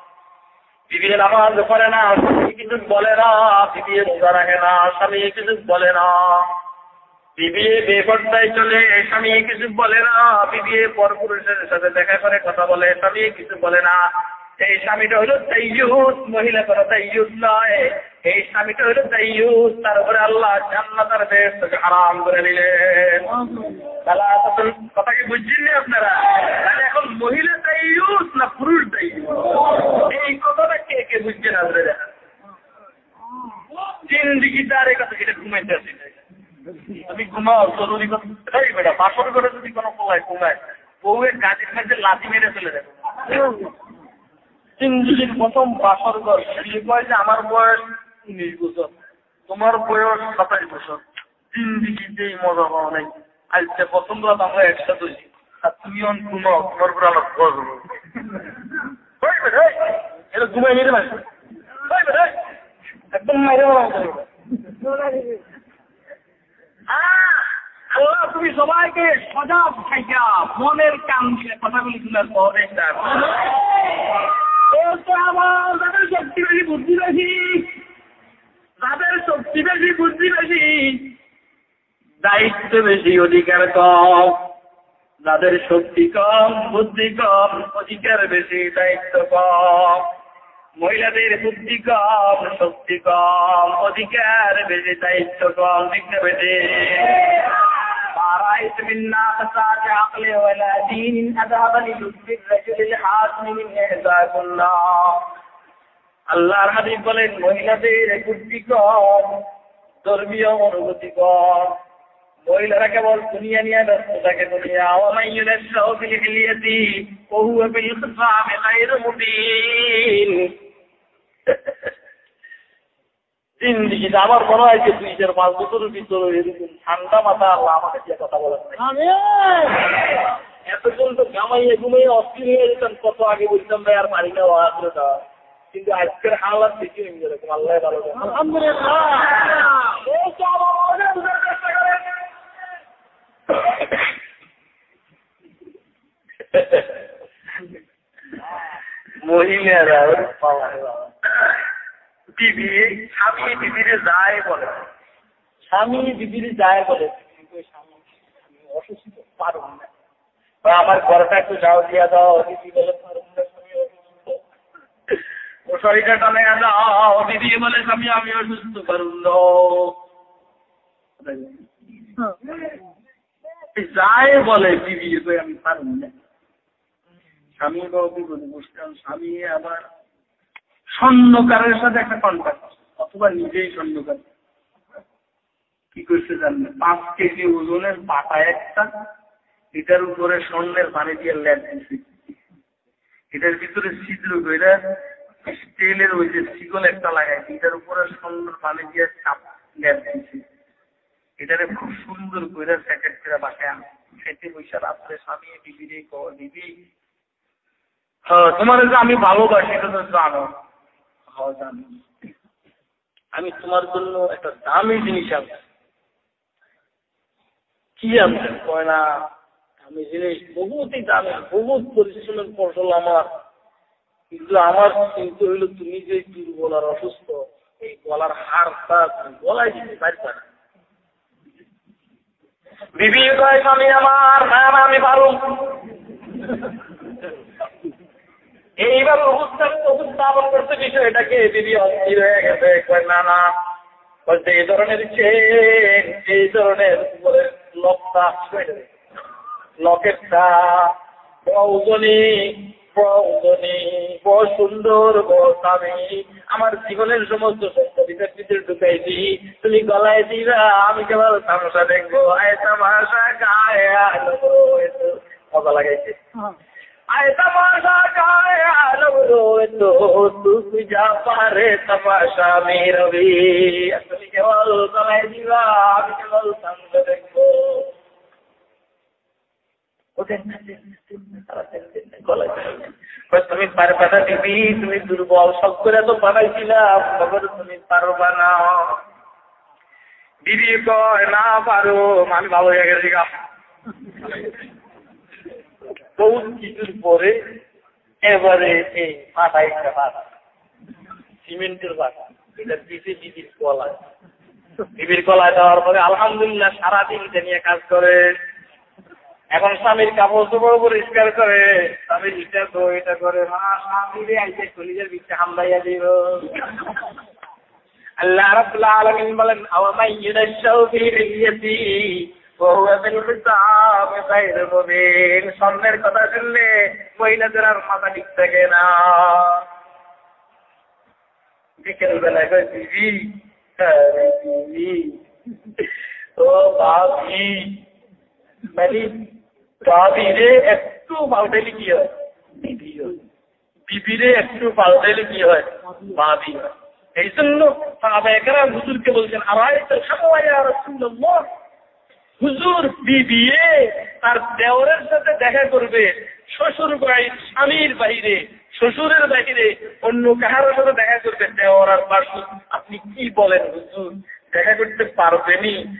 বিবি নামাজ করে না, স্বামী কিছু বলে না বিবিয়ে রোজা রাখে না, স্বামী কিছু বলে না। বিবি বেপর্দায় চলে, স্বামী কিছু বলে না, বিবি পরপুরুষের সাথে দেখা করে কথা বলে, স্বামী কিছু বলে না। এই স্বামীটা হলো তাইয়ুস মহিলা করা তাইয়ুস নয়। এই স্বামীটা হলো তাইয়ুস তার উপরে আল্লাহ জান্নাতার থেকে আরাম করে নিলেন কথা কি বুঝছেন আপনারা? এখন মহিলা তাইয়ুস না পুরুষ তাইয়ুস এই কথাটা কে কে বুঝছেন আপনারা? জিন্দিগি তার এই কথা, এটা ঘুমাইতে আসি তুমি ঘুমাও, জরুরি কথা বেটা বাসর করে যদি কোনো পোলায় ঘুমায়, বউয়ের কাজের কাজে লাঠি মেরে ফেলে দেবে। জিন্দিগির প্রথম বাসর ঘর। কয় যে আমার বয়স উনিশ বছর। তোমার বয়স সাতাশ বছর। জিন্দিগিতে মজা পাওয়া নাই। আজকে প্রথম রাত আমরা একসাথে আর তুমি অন তোমার উপর আলাপ করব এটা ঘুমাই একদম আল্লাহ তুমি সবাইকে সজাগ থাইকা, মনের দিয়ে কথাগুলি শোনার পর শক্তি বেশি, বুদ্ধি বেশি। শক্তি বেশি, বুদ্ধি বেশি। দায়িত্ব বেশি, অধিকার কম। যাদের শক্তি কম, বুদ্ধি কম, অধিকার বেশি, দায়িত্ব কম। মহিলাদের বুদ্ধি কম, শক্তি কম, অধিকার বেশি, দায়িত্ব কম ঠিক বেশি। من ناقصات عقل ولا دين أذهب للب الرجل الحاسم من إحزاك النار আল্লাহর হাবিব বলেন মহিলাদের বুদ্ধি কম ধর্মীয় অনুভূতি কম মহিলারা কেবল দুনিয়া নিয়ে ব্যস্ত থাকে দুনিয়া ওমাইয়ুনের সহবিল হিলিয়াতি ওহু বিল খিসামে গায়রু মুবিন জিন্দিগিতে আমার মনে হয় যে দুই চার পাঁচ বছরের ভিতরে এরকম ঠান্ডা মাথা আল্লাহ আমাকে দিয়ে কথা বলেন এতক্ষণ তো ঘামাইয়ে ঘুমাইয়ে অস্থির হয়ে যেতাম কত আগে বলতাম ভাই আর পারি না। কিন্তু আজকের হালাত হয়ে আল্লাহ ভালো মহিলারা বিবি স্বামী বিবিরে যায় বলে। স্বামী বিবিরে যায় বলে। অসুস্থ না। আমার ঘরটা একটু যাও দিয়া দাও দিদি বলে না স্বামী অসুস্থ। ও শরীরটা টানে দাও দিদি বলে স্বামী আমি অসুস্থ পারুন যায় বলে বিবি আমি পারুন না। স্বামী বাবু বুঝতাম স্বামী আবার স্বর্ণকারের সাথে একটা কন্ট্যাক্ট অথবা নিজেই স্বর্ণকার। কি করছে জানবে পাঁচ কেজি ওজনের পাতা একটা, এটার উপরে স্বর্ণের পানি দিয়ে ল্যাট দিচ্ছে এটার ভিতরে ছিদ্র করে স্টিলের ওই যে শিগল একটা লাগায় এটার উপরে স্বর্ণের পানি দিয়ে চাপ ল্যাট দিচ্ছে এটারে খুব সুন্দর করে প্যাকেট করে বাসায় খেতে বসে রাত্রে স্বামী দিদি দিদি হ্যাঁ তোমার আমি ভালোবাসি, এটা তো জানো। হ্যাঁ আমি তোমার জন্য একটা দামি জিনিস কি আমি জিনিস, বহুতই দামি, বহুত পরিশ্রমের ফসল আমার। কিন্তু আমার চিন্তা হইল, তুমি যে দুর্বল আর অসুস্থ, এই গলার হারটা গলায় দিতে পারবে না। বিবি কয় স্বামী আমার না আমি এইবার উপস্থাপন করতে বিষয়টাকে দিদি অস্থির হয়ে গেছে। না না বলছে এই ধরনের চেন এই ধরনের লকটা সুন্দর আমার জীবনের সমস্ত সত্য বিচার ভিতরে ঢুকাইছি। তুমি গলায় দিবা আমি কেবল তামসা দেখব। আয় গায়ে মজা লাগাইছে। হ্যাঁ। আয় रोए तो तुझा पारे तमाशा में रवि असली केवल गलाय दिवा আমি কেবল সঙ্গ দেখবো তুমি পারবে না দিবি তুমি দুর্বল সব করে তো বানাইছিলাম খবর তুমি পারবা না দিদি কয় না পারো আমি ভালো হয়ে গেছি গা বহুত কিছুর পরে এবারে এই একটা সিমেন্টের এটা দিদির কলায়। কলায় দেওয়ার পরে আলহামদুলিল্লাহ সারাদিন এটা নিয়ে কাজ করে। এখন স্বামীর কাপড় চোপড় পরিষ্কার করে। স্বামীর ইটা তো এটা করে। মা স্বামীর আইসে কলিজের বিচ্ছে হামলাইয়া দিব আল্লাহ রাব্বুল আলামিন বলেন আওয়ামাই ইউনাশাউ রিয়াতি স্বর্ণের কথা শুনলে মহিলাদের আর মাথা ঠিক থাকে না। বিকেল বেলায় দিদি দিদি, ও মানে একটু পাল্টাইলে কি হয়? বিবিরে একটু পাল্টাইলে কি হয়? ভাবি এই জন্য হুজুরকে বলছেন আর সময় রসুল্লাহ হুজুর বিবিএ তার দেওরের সাথে দেখা করবে। শ্বশুর বাড়ির স্বামীর বাইরে শ্বশুরের বাইরে অন্য কাহার সাথে দেখা করবে। দেওয়ার আর আপনি কি বলেন হুজুর? দেখা করতে পারবেনি?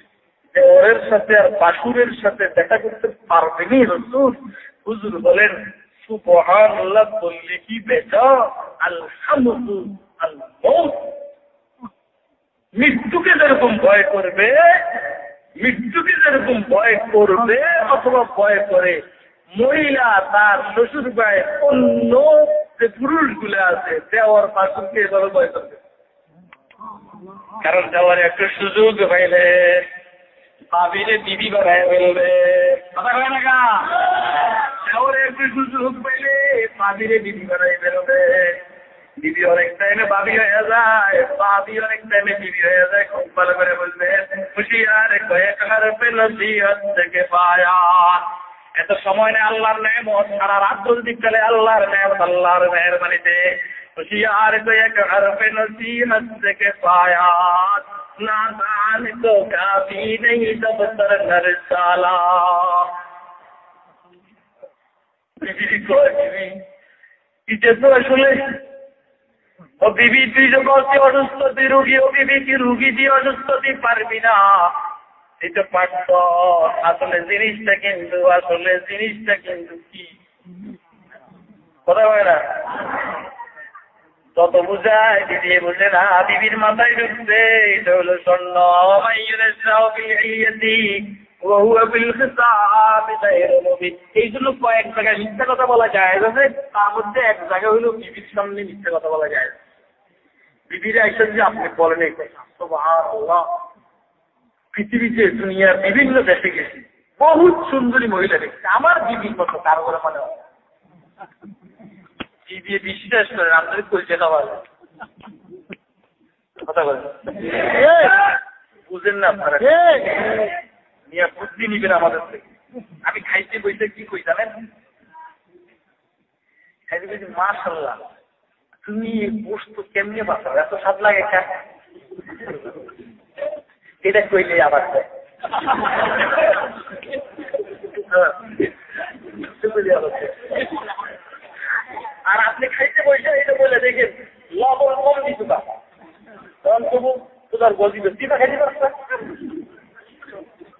দেওরের সাথে আর বাসুরের সাথে দেখা করতে পারবেনি হুজুর? হুজুর বলেন মৃত্যুকে যেরকম ভয় করবে মৃত্যুকে যেরকম ভয় করবে অথবা ভয় করে, মহিলা তার শ্বশুর ভাই অন্য যে পুরুষগুলো আছে, দেওয়ার পাশুকে এভাবে ভয় করবে। কারণ দেওয়ার একটা সুযোগ পাইলে ভাবিরে বিবি বানায় ফেলবে। দেওয়ার একটু সুযোগ পাইলে ভাবিরে বিবি বানাই ফেলবে। বিবি অনেক টাইমে বাবি হয়ে যায় বাবি অনেক টাইমে বিবি হয়ে যায় খুব ভালো করে বলবে হুশিয়ার কয়েক হারফে নসিহত থেকে পায়া এত সময় নেই আল্লাহর নেমত সারা রাত জলদি চলে আল্লাহর নেমত আল্লাহর মেহরবানিতে হুশিয়ার কয়েক হারফে নসিহত থেকে পায়া नादान को काफी नहीं तब तर नर साला আসলে ও বিবি, তুই যখন অসুস্থ, তুই রুগী, ও বিবি কি রুগী দিয়ে অসুস্থ, তুই পারবি না। এই তো পারত। আসলে জিনিসটা কিন্তু, আসলে জিনিসটা কিন্তু কি? কথা হয় না? তত বুঝায় দিদি বুঝে না, বিবির মাথায় ঢুকছে, এটা হলো স্বর্ণ। এই জন্য কয়েক জায়গায় মিথ্যা কথা বলা যায় তার মধ্যে এক জায়গায় হইল বিবির সামনে মিথ্যা কথা বলা যায় বিবির একসাথে যে আপনি বলেন এই কথা পৃথিবীতে দুনিয়ার বিভিন্ন দেশে গেছি বহুত সুন্দরী মহিলা দেখছি। আমার বিবির মতো কারও করে মনে হয় দিয়ে বিশ্বাস করেন আপনাদের কলছে খাবার কথা বলেন। বুঝেন না আপনারা। বুদ্ধি নিবেন আমাদের থেকে। আমি খাইতে বইতে কি কই জানেন? খাইতে মাশাল্লাহ তুমি কেমনে এত স্বাদ লাগে এটা কইলে আবার আর আপনি খাইতে বসে এটা বলে দেখেন, লবণ কম দিতে পার। তখন তবু তোদার গজিবে দিবা খাইতে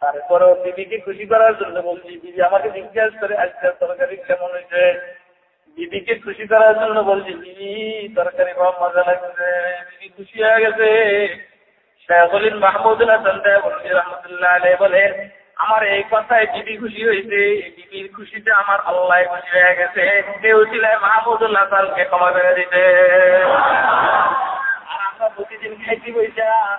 তারপরেও বিবিকে খুশি করার জন্য বলছি, বিবি, আমাকে জিজ্ঞাসা করে, আজকে তরকারি কেমন হয়েছে? বিবিকে খুশি করার জন্য বলছি, বিবি, তরকারি কম মজা লাগছে। বিবি খুশি হয়ে গেছে। শেখুলিন মাহমুদুল হাসান রহমতুল্লাহ আমার এই কথায় বিবি খুশি হয়েছে। বিবির খুশিতে আমার আল্লাহ খুশি হয়ে গেছে। কেউ ছিল মাহমুদুল হাসানকে ক্ষমা করে দিতে। আর আমরা প্রতিদিন খাইতে বইসা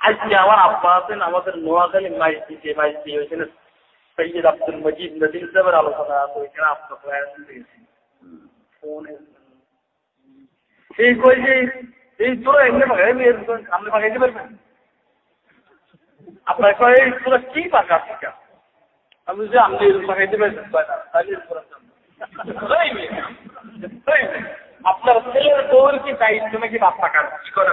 আজকে আমার আব্বা আছেন, আমাদের নোয়াখালী মাইজি যে মাইজি ওইখানে সৈয়দ আব্দুল মজিদ নদীর সাহেবের আলোচনা আছে, ওইখানে আপনার ফোনে পাকাইতে পারবেন? আপনার কি ছেলের বউর কি দায়িত্ব নাকি করে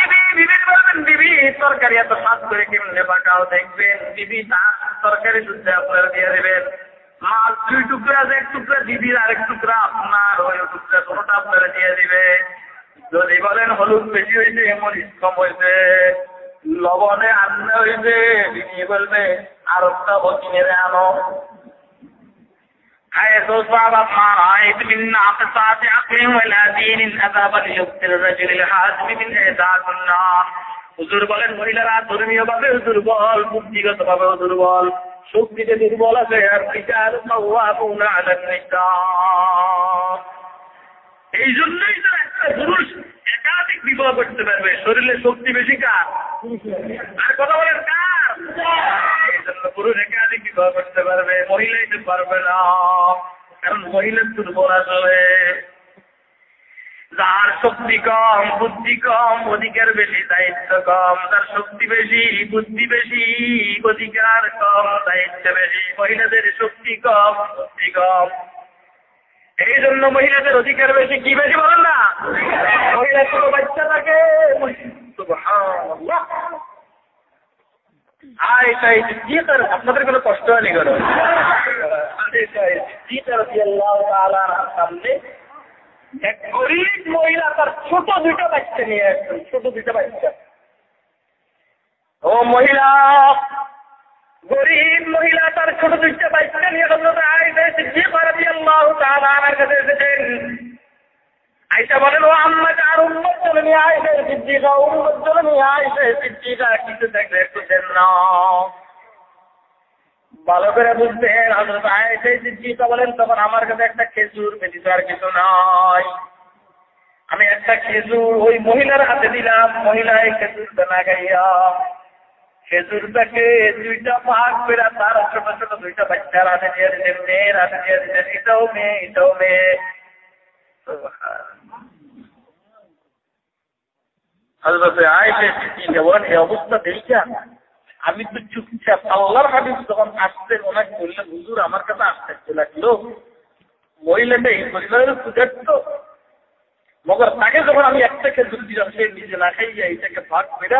বিবি, তরকারি এত করে কেমনে পাকাও দেখবেন। বিবি, তার তরকারি আপনারা দিয়ে দেবেন। দুই টুকরা এক টুকরা দিদির আরেক টুকরা আপনার ওই টুকরা কোনোটা আপনারা দিয়ে দিবে। যদি বলেন হলুদ বেশি হয়েছে মরিচ কম হয়েছে লবণে আনতে হয়েছে তিনি বলবে, আর একটা বকিনেরে আনো। حيث صارت ما رأيت من ناقصات عقل ولا دين أذهب ليبت الرجل الحازم من إعداد النار হুজুর বলেন মহিলারা ধর্মীয় ভাবে দুর্বল বুদ্ধিগত ভাবে দুর্বল শক্তিতে দুর্বল আছে আর বিচার এই জন্যই তো একটা পুরুষ একাধিক বিবাহ করতে পারবে। শরীরে শক্তি বেশি কার? আর কথা বলেন কার? পুরুষ একাধিক বিবাহ করতে পারবে মহিলাই তো পারবে না। কারণ মহিলার দুর্বল আসলে। যার শক্তি কম, বুদ্ধি কম, অধিকার বেশি, দায়িত্ব কম। তার শক্তি বেশি, বুদ্ধি বেশি, অধিকার কম, দায়িত্ব বেশি। মহিলাদের শক্তি কম, বুদ্ধি কম। এই জন্য মহিলাদের অধিকার বেশি। কি বেশি বলেন না? মহিলা ছোট বাচ্চা থাকে আপনাদের কোনো কষ্ট হয়নি গরিব মহিলা তার ছোট দুইটা বাচ্চা নিয়ে ছোট দুইটা বাচ্চা। ও মহিলা গরিব মহিলা তার ছোট দুইটা বাচ্চা নিয়ে কাছে এসেছেন। বলেন, ও আম্মা আর উন্মত চলে নিয়ে আইসে সিদ্দিকা উন্মত চলে নিয়ে দেখলে একটু ভালো করে বুঝতেন বলেন, তখন আমার কাছে একটা খেজুর ব্যতীত আর কিছু নয় আমি একটা খেজুর ওই মহিলার হাতে দিলাম মহিলা এই না গাইয়া দুইটা ভাগ তার ছোট ছোট দুইটা এটাও মেয়ে এটাও মেয়ে। আমি তো চুপচাপ আল্লাহর হাবিব যখন আসতেন ওনাকে বললেন, হুজুর, আমার কাছে আসতে লাগল। মহিলাটা এই পরিবারের মগর তাকে যখন আমি একটা খেজুর দিলাম, সে নিজে না খাইয়া এইটাকে ভাগ করে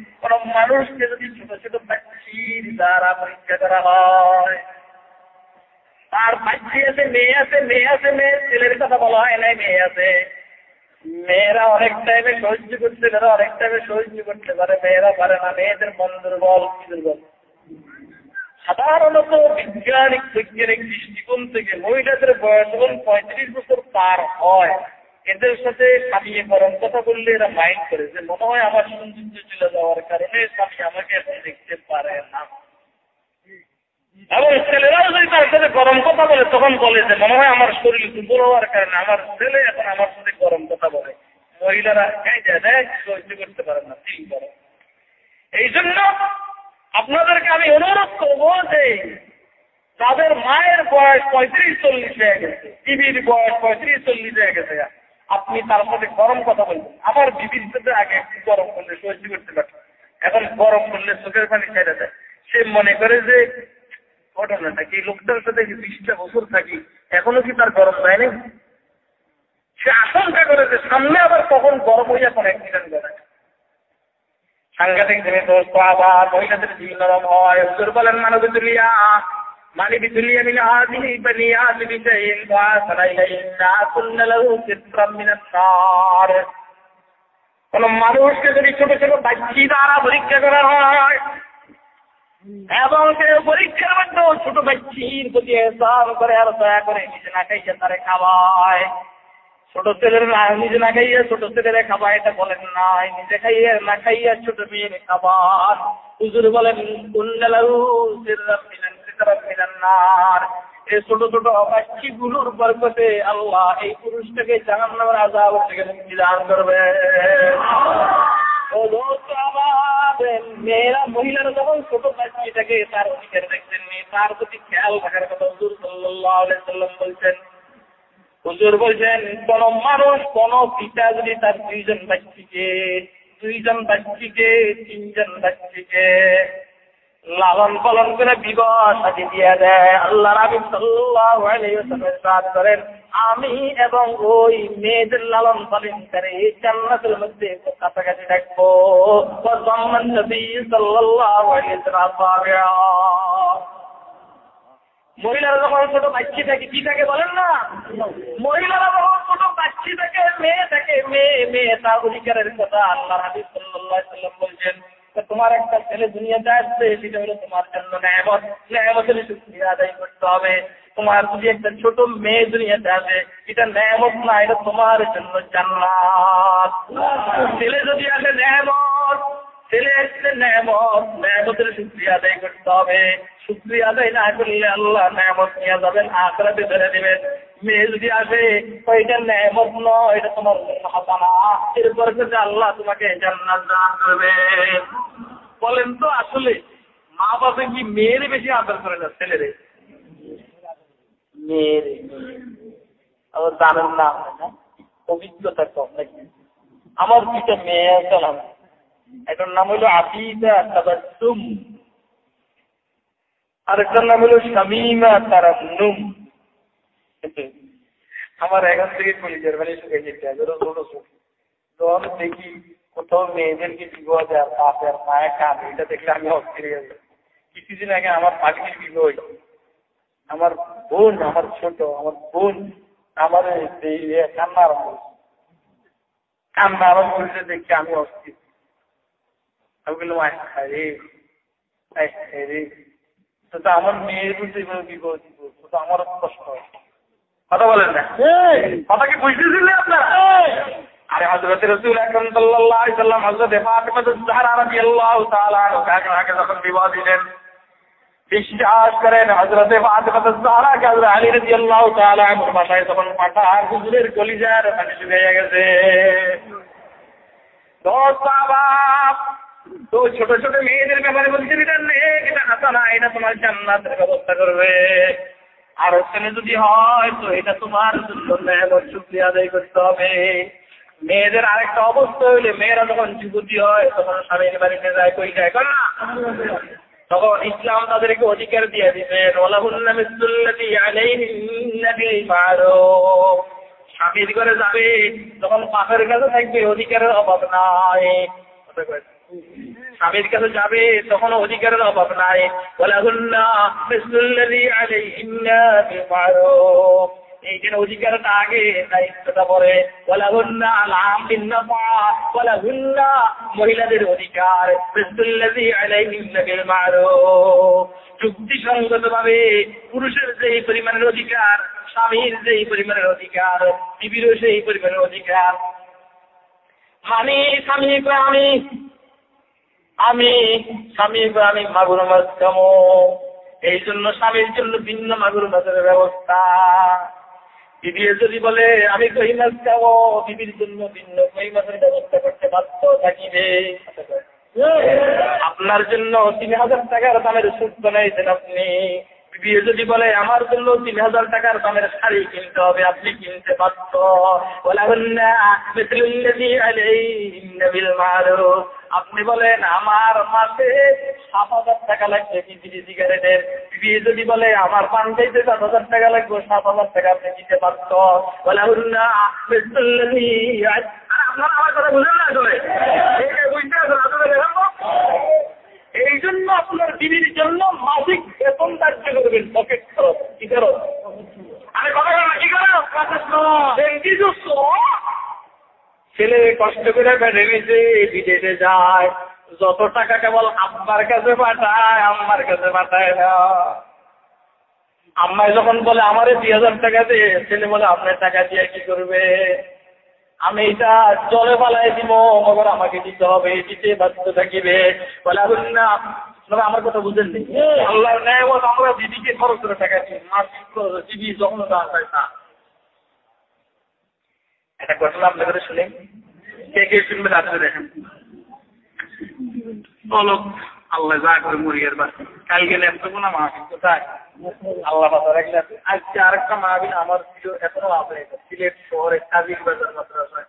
কোন মানুষকে যদি ছোট ছোট বাচ্চির দ্বারা পরীক্ষা করা হয়, তার বাচ্চি আছে, মেয়ে আছে মেয়ে আছে, মেয়ে, ছেলের কথা বলা হয় নাই মেয়ে আছে। মেয়েরা অনেক টাইমে সহ্য করতে পারে, অনেক টাইমে সহ্য করতে পারে, মেয়েরা পারে না, মেয়েদের মন দুর্বল দুর্বল। সাধারণত বিজ্ঞানিক, বৈজ্ঞানিক দৃষ্টিকোণ থেকে মহিলাদের বয়স যখন পঁয়ত্রিশ বছর পার হয় এদের সাথে স্বামী বরং কথা বললে এরা মাইন্ড করে যে মনে হয় আমার সৌন্দর্য চলে যাওয়ার কারণে স্বামী আমাকে আপনি দেখতে পারে না। এবং ছেলেরাও যদি তার সাথে গরম কথা বলে, তখন বলে যে মনে হয় আমার শরীর দুর্বল হওয়ার কারণে আমার ছেলে এখন আমার সাথে গরম কথা বলে। মহিলারা সহ্য করতে পারে না ফিল করে এই জন্য আপনাদেরকে আমি অনুরোধ করব যে তাদের মায়ের বয়স পঁয়ত্রিশ চল্লিশ হয়ে গেছে, টিভির বয়স পঁয়ত্রিশ চল্লিশ হয়ে গেছে। আপনি তার সাথে গরম কথা বলবেন। আমার বিবির সাথে আগে গরম করলে সহ্য করতে পারত এখন গরম করলে চোখের পানি ছেড়ে দেয়। সে মনে করে যে, ঘটনাটা কি? লোকটার সাথে বিশটা বছর থাকি? এখনও কি তার গরম দেয় নাই? সে আশঙ্কা করে যে সামনে আবার কখন গরম হইয়া কোন অ্যাক্সিডেন্ট করে সাংঘাতিক জিনিস আবার মহিলাদের জীবন নরম হয়। হুজুর বলেন মানে মিনান নার কোন মানুষকে যদি ছোট ছোট বাচ্চি দ্বারা পরীক্ষা করা হয়, এবং সে পরীক্ষার মধ্যে ছোট বাচ্চির প্রতি করে, আর দয়া করে নিজে না খাইয়া তারে খাওয়ায়। ছোট ছেলের নিজে না খাইয়া ছোট ছেলের খাবার এটা বলেন নাই। নিজে খাইয়া না খাইয়া ছোট মেয়ের খাবার হুজুর বলেন এই ছোট ছোট বাচ্চি গুলোর আল্লাহ এই পুরুষটাকে নামের আজাব থেকে মুক্তি দান করবে। মেয়েরা, মহিলারা যখন ছোট বাচ্চিটাকে তার অধিকার দেখছেননি তার প্রতি খেয়াল রাখার কথা হুজুর সাল্লাম বলছেন। হুজুর বলছেন, কোন মানুষ, কোন পিতা যদি তার দুইজন বাচ্চিকে, দুইজন ব্যক্তিকে তিনজন ব্যক্তিকে লালন পালন করে বিবাহ সাথে দিয়ে দেয়। আল্লাহ রাবি সাল্লাহ করেন, আমি এবং ওই মেয়েদের লালন পালন করে জান্নাতের মধ্যে কাছাকাছি থাকব। মহিলারা যখন ছোট বাচ্চি থাকে, কি থাকে বলেন না? মহিলারা যখন ছোট বাচ্চি থাকে, মেয়ে থাকে, মেয়ে মেয়ে, তার অধিকারের কথা আল্লাহ হাবিব সাল্লাহ বলছেন। তোমার একটা ছেলে দুনিয়াতে আসছে সেটা হলো তোমার জন্য ন্যায়মত ন্যায়মতের শুক্রিয়া আদায় করতে হবে। তোমার যদি একটা ছোট মেয়ে দুনিয়াতে আসে, এটা ন্যায়মত না, এটা তোমার জন্য জান্নাত। ছেলে যদি আসে ন্যায়মত ছেলে আসলে ন্যায়মত ন্যায়মতের শুক্রিয়া আদায় করতে হবে। শুক্রিয়া আদায় না করলে আল্লাহ ন্যায়মত নিয়ে যাবেন আখড়াতে ধরে দেবেন মেয়ে যদি আসে এটা এটা তোমার আল্লাহ তোমাকে দান করবে। বলেন তো আসলে মা বাবা কি মেয়েরে বেশি আদর করে না ছেলেরে? মেয়েরে জানেন না, অভিজ্ঞতা কম নাকি? আমার দুইটা মেয়ে আছে একটার নাম হলো আবিদা তাবাসুম আরেকটার নাম হলো শামিমা তারান্নুম আমার এখান থেকে কলিজার মানে শুকে যেতে হবে দেখি কোথাও মেয়েদেরকে বিবাহ দেয় এটা দেখলে আমি অস্থির কিছুদিন আগে আমার পাখির বিবাহ আমার বোন, আমার ছোট, আমার বোন, আমার কান্না আরম্ভ কান্না আরম্ভ দেখি আমি অস্থির। আমি বললাম আরে তো আমার মেয়ের বিবাহ দিব, তো আমার কষ্ট হয়। কথা বলেন না। কথা কি বুঝতেছিলেন আপনারা? আরে হজরত রসুল আকরম সাল্লাল্লাহু আলাইহি সাল্লাম হযরত ফাতিমা জাহরা রাদিয়াল্লাহু তাআলা আনহাকে যখন বিবাহ দিলেন বিশ্বাস করেন হযরত ফাতিমা জাহরাকে হযরত আলী রাদিয়াল্লাহু তাআলা আনহুর বাসায় তখন পাঠা হুজুরের কলিজার পানি শুকিয়ে গেছে। দশ সাহাবা তো ছোট ছোট মেয়েদের ব্যাপারে বলছে এটা নেক এটা হাসানা এটা তোমার জান্নাতের ব্যবস্থা করবে। আর ছেলে যদি হয়, তো এটা তোমার শুক্রিয়া আদায় করতে হবে। মেয়েদের আরেকটা অবস্থা হইলে, মেয়েরা যখন যুবতী হয়, তখন স্বামীর বাড়িতে যায়, কই যায় না? তখন ইসলাম তাদেরকে অধিকার দিয়ে দিবেন স্বামীর করে যাবে, তখন পাশের কাছে থাকবে, অধিকারের অভাব নাই। স্বামীর কাছে যাবে তখন অধিকারের অভাব নাই। যে অধিকারটা আগে, দায়িত্বটা পরে। মহিলাদের অধিকার। ভাবে পুরুষের যেই পরিমাণের অধিকার, স্বামীর যেই পরিমাণের অধিকার বিবিরও সেই পরিমাণের অধিকার। আমি স্বামী আমি আমি স্বামী আমি মাগুর মাছ খামো এই জন্য স্বামীর জন্য ভিন্ন মাগুর মাছের ব্যবস্থা। বিবি যদি বলে, আমি কই মাছ খাব বিবির জন্য ভিন্ন কই মাছের ব্যবস্থা করতে বাধ্য থাকিবে। আপনার জন্য তিন হাজার টাকার দামের সুদ বানাইছেন আপনি। বিয়ে যদি বলে, আমার জন্য তিন হাজার টাকার দামের শাড়ি কিনতে হবে আপনি কিনতে বাধ্য। আপনি বলেন আমার মাসে সাত হাজার টাকা লাগবে বিড়ি সিগারেটের। বিয়ে যদি বলে আমার পান খাইতে সাত হাজার টাকা লাগবে সাত হাজার টাকা আপনি দিতে বাধ্য বলে আপনারা আমার কথা বুঝেন না আসলে? বুঝতে আসলে এই জন্য আপনার বিবির জন্য মাসিক বেতন ধার্য করবেন পকেট খরচ কি খরচ? আমি কথা কি করো ছেলে কষ্ট করে বেড়ে বিদেশে যায়, যত টাকা কেবল আব্বার কাছে পাঠায়, আম্মার কাছে পাঠায় না। আম্মায় যখন বলে, আমারে দুই হাজার টাকা দিয়ে ছেলে বলে, আপনার টাকা দিয়ে কি করবে? আমি এটা জলে পালাই দিব, মগর আমাকে দিতে হবে, দিতে বাধ্য থাকিবে। বলে না, আপনারা আমার কথা বুঝেন নি? আল্লাহ আমরা দিদিকে খরচ করে টাকা দিই, মাসিক দিদি যখন না একটা ঘটনা আপনাদের শুনে কে কে শুনবেন আসলে দেখেন বলো আল্লাহ যা করে মরিয়ার বাসি। কালকে লেপতে কোনো মাহফিল কোথায় আল্লাহ বাসা রাখলে আজকে আরেকটা মাহবিল আমার ছিল, এখনও আছে। সিলেট শহরে কাজির বাজার মাদ্রাসায়।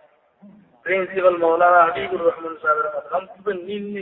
প্রিন্সিপাল মৌলানা হাবিবুর রহমান সাহেবের মাধ্যম নিম্ন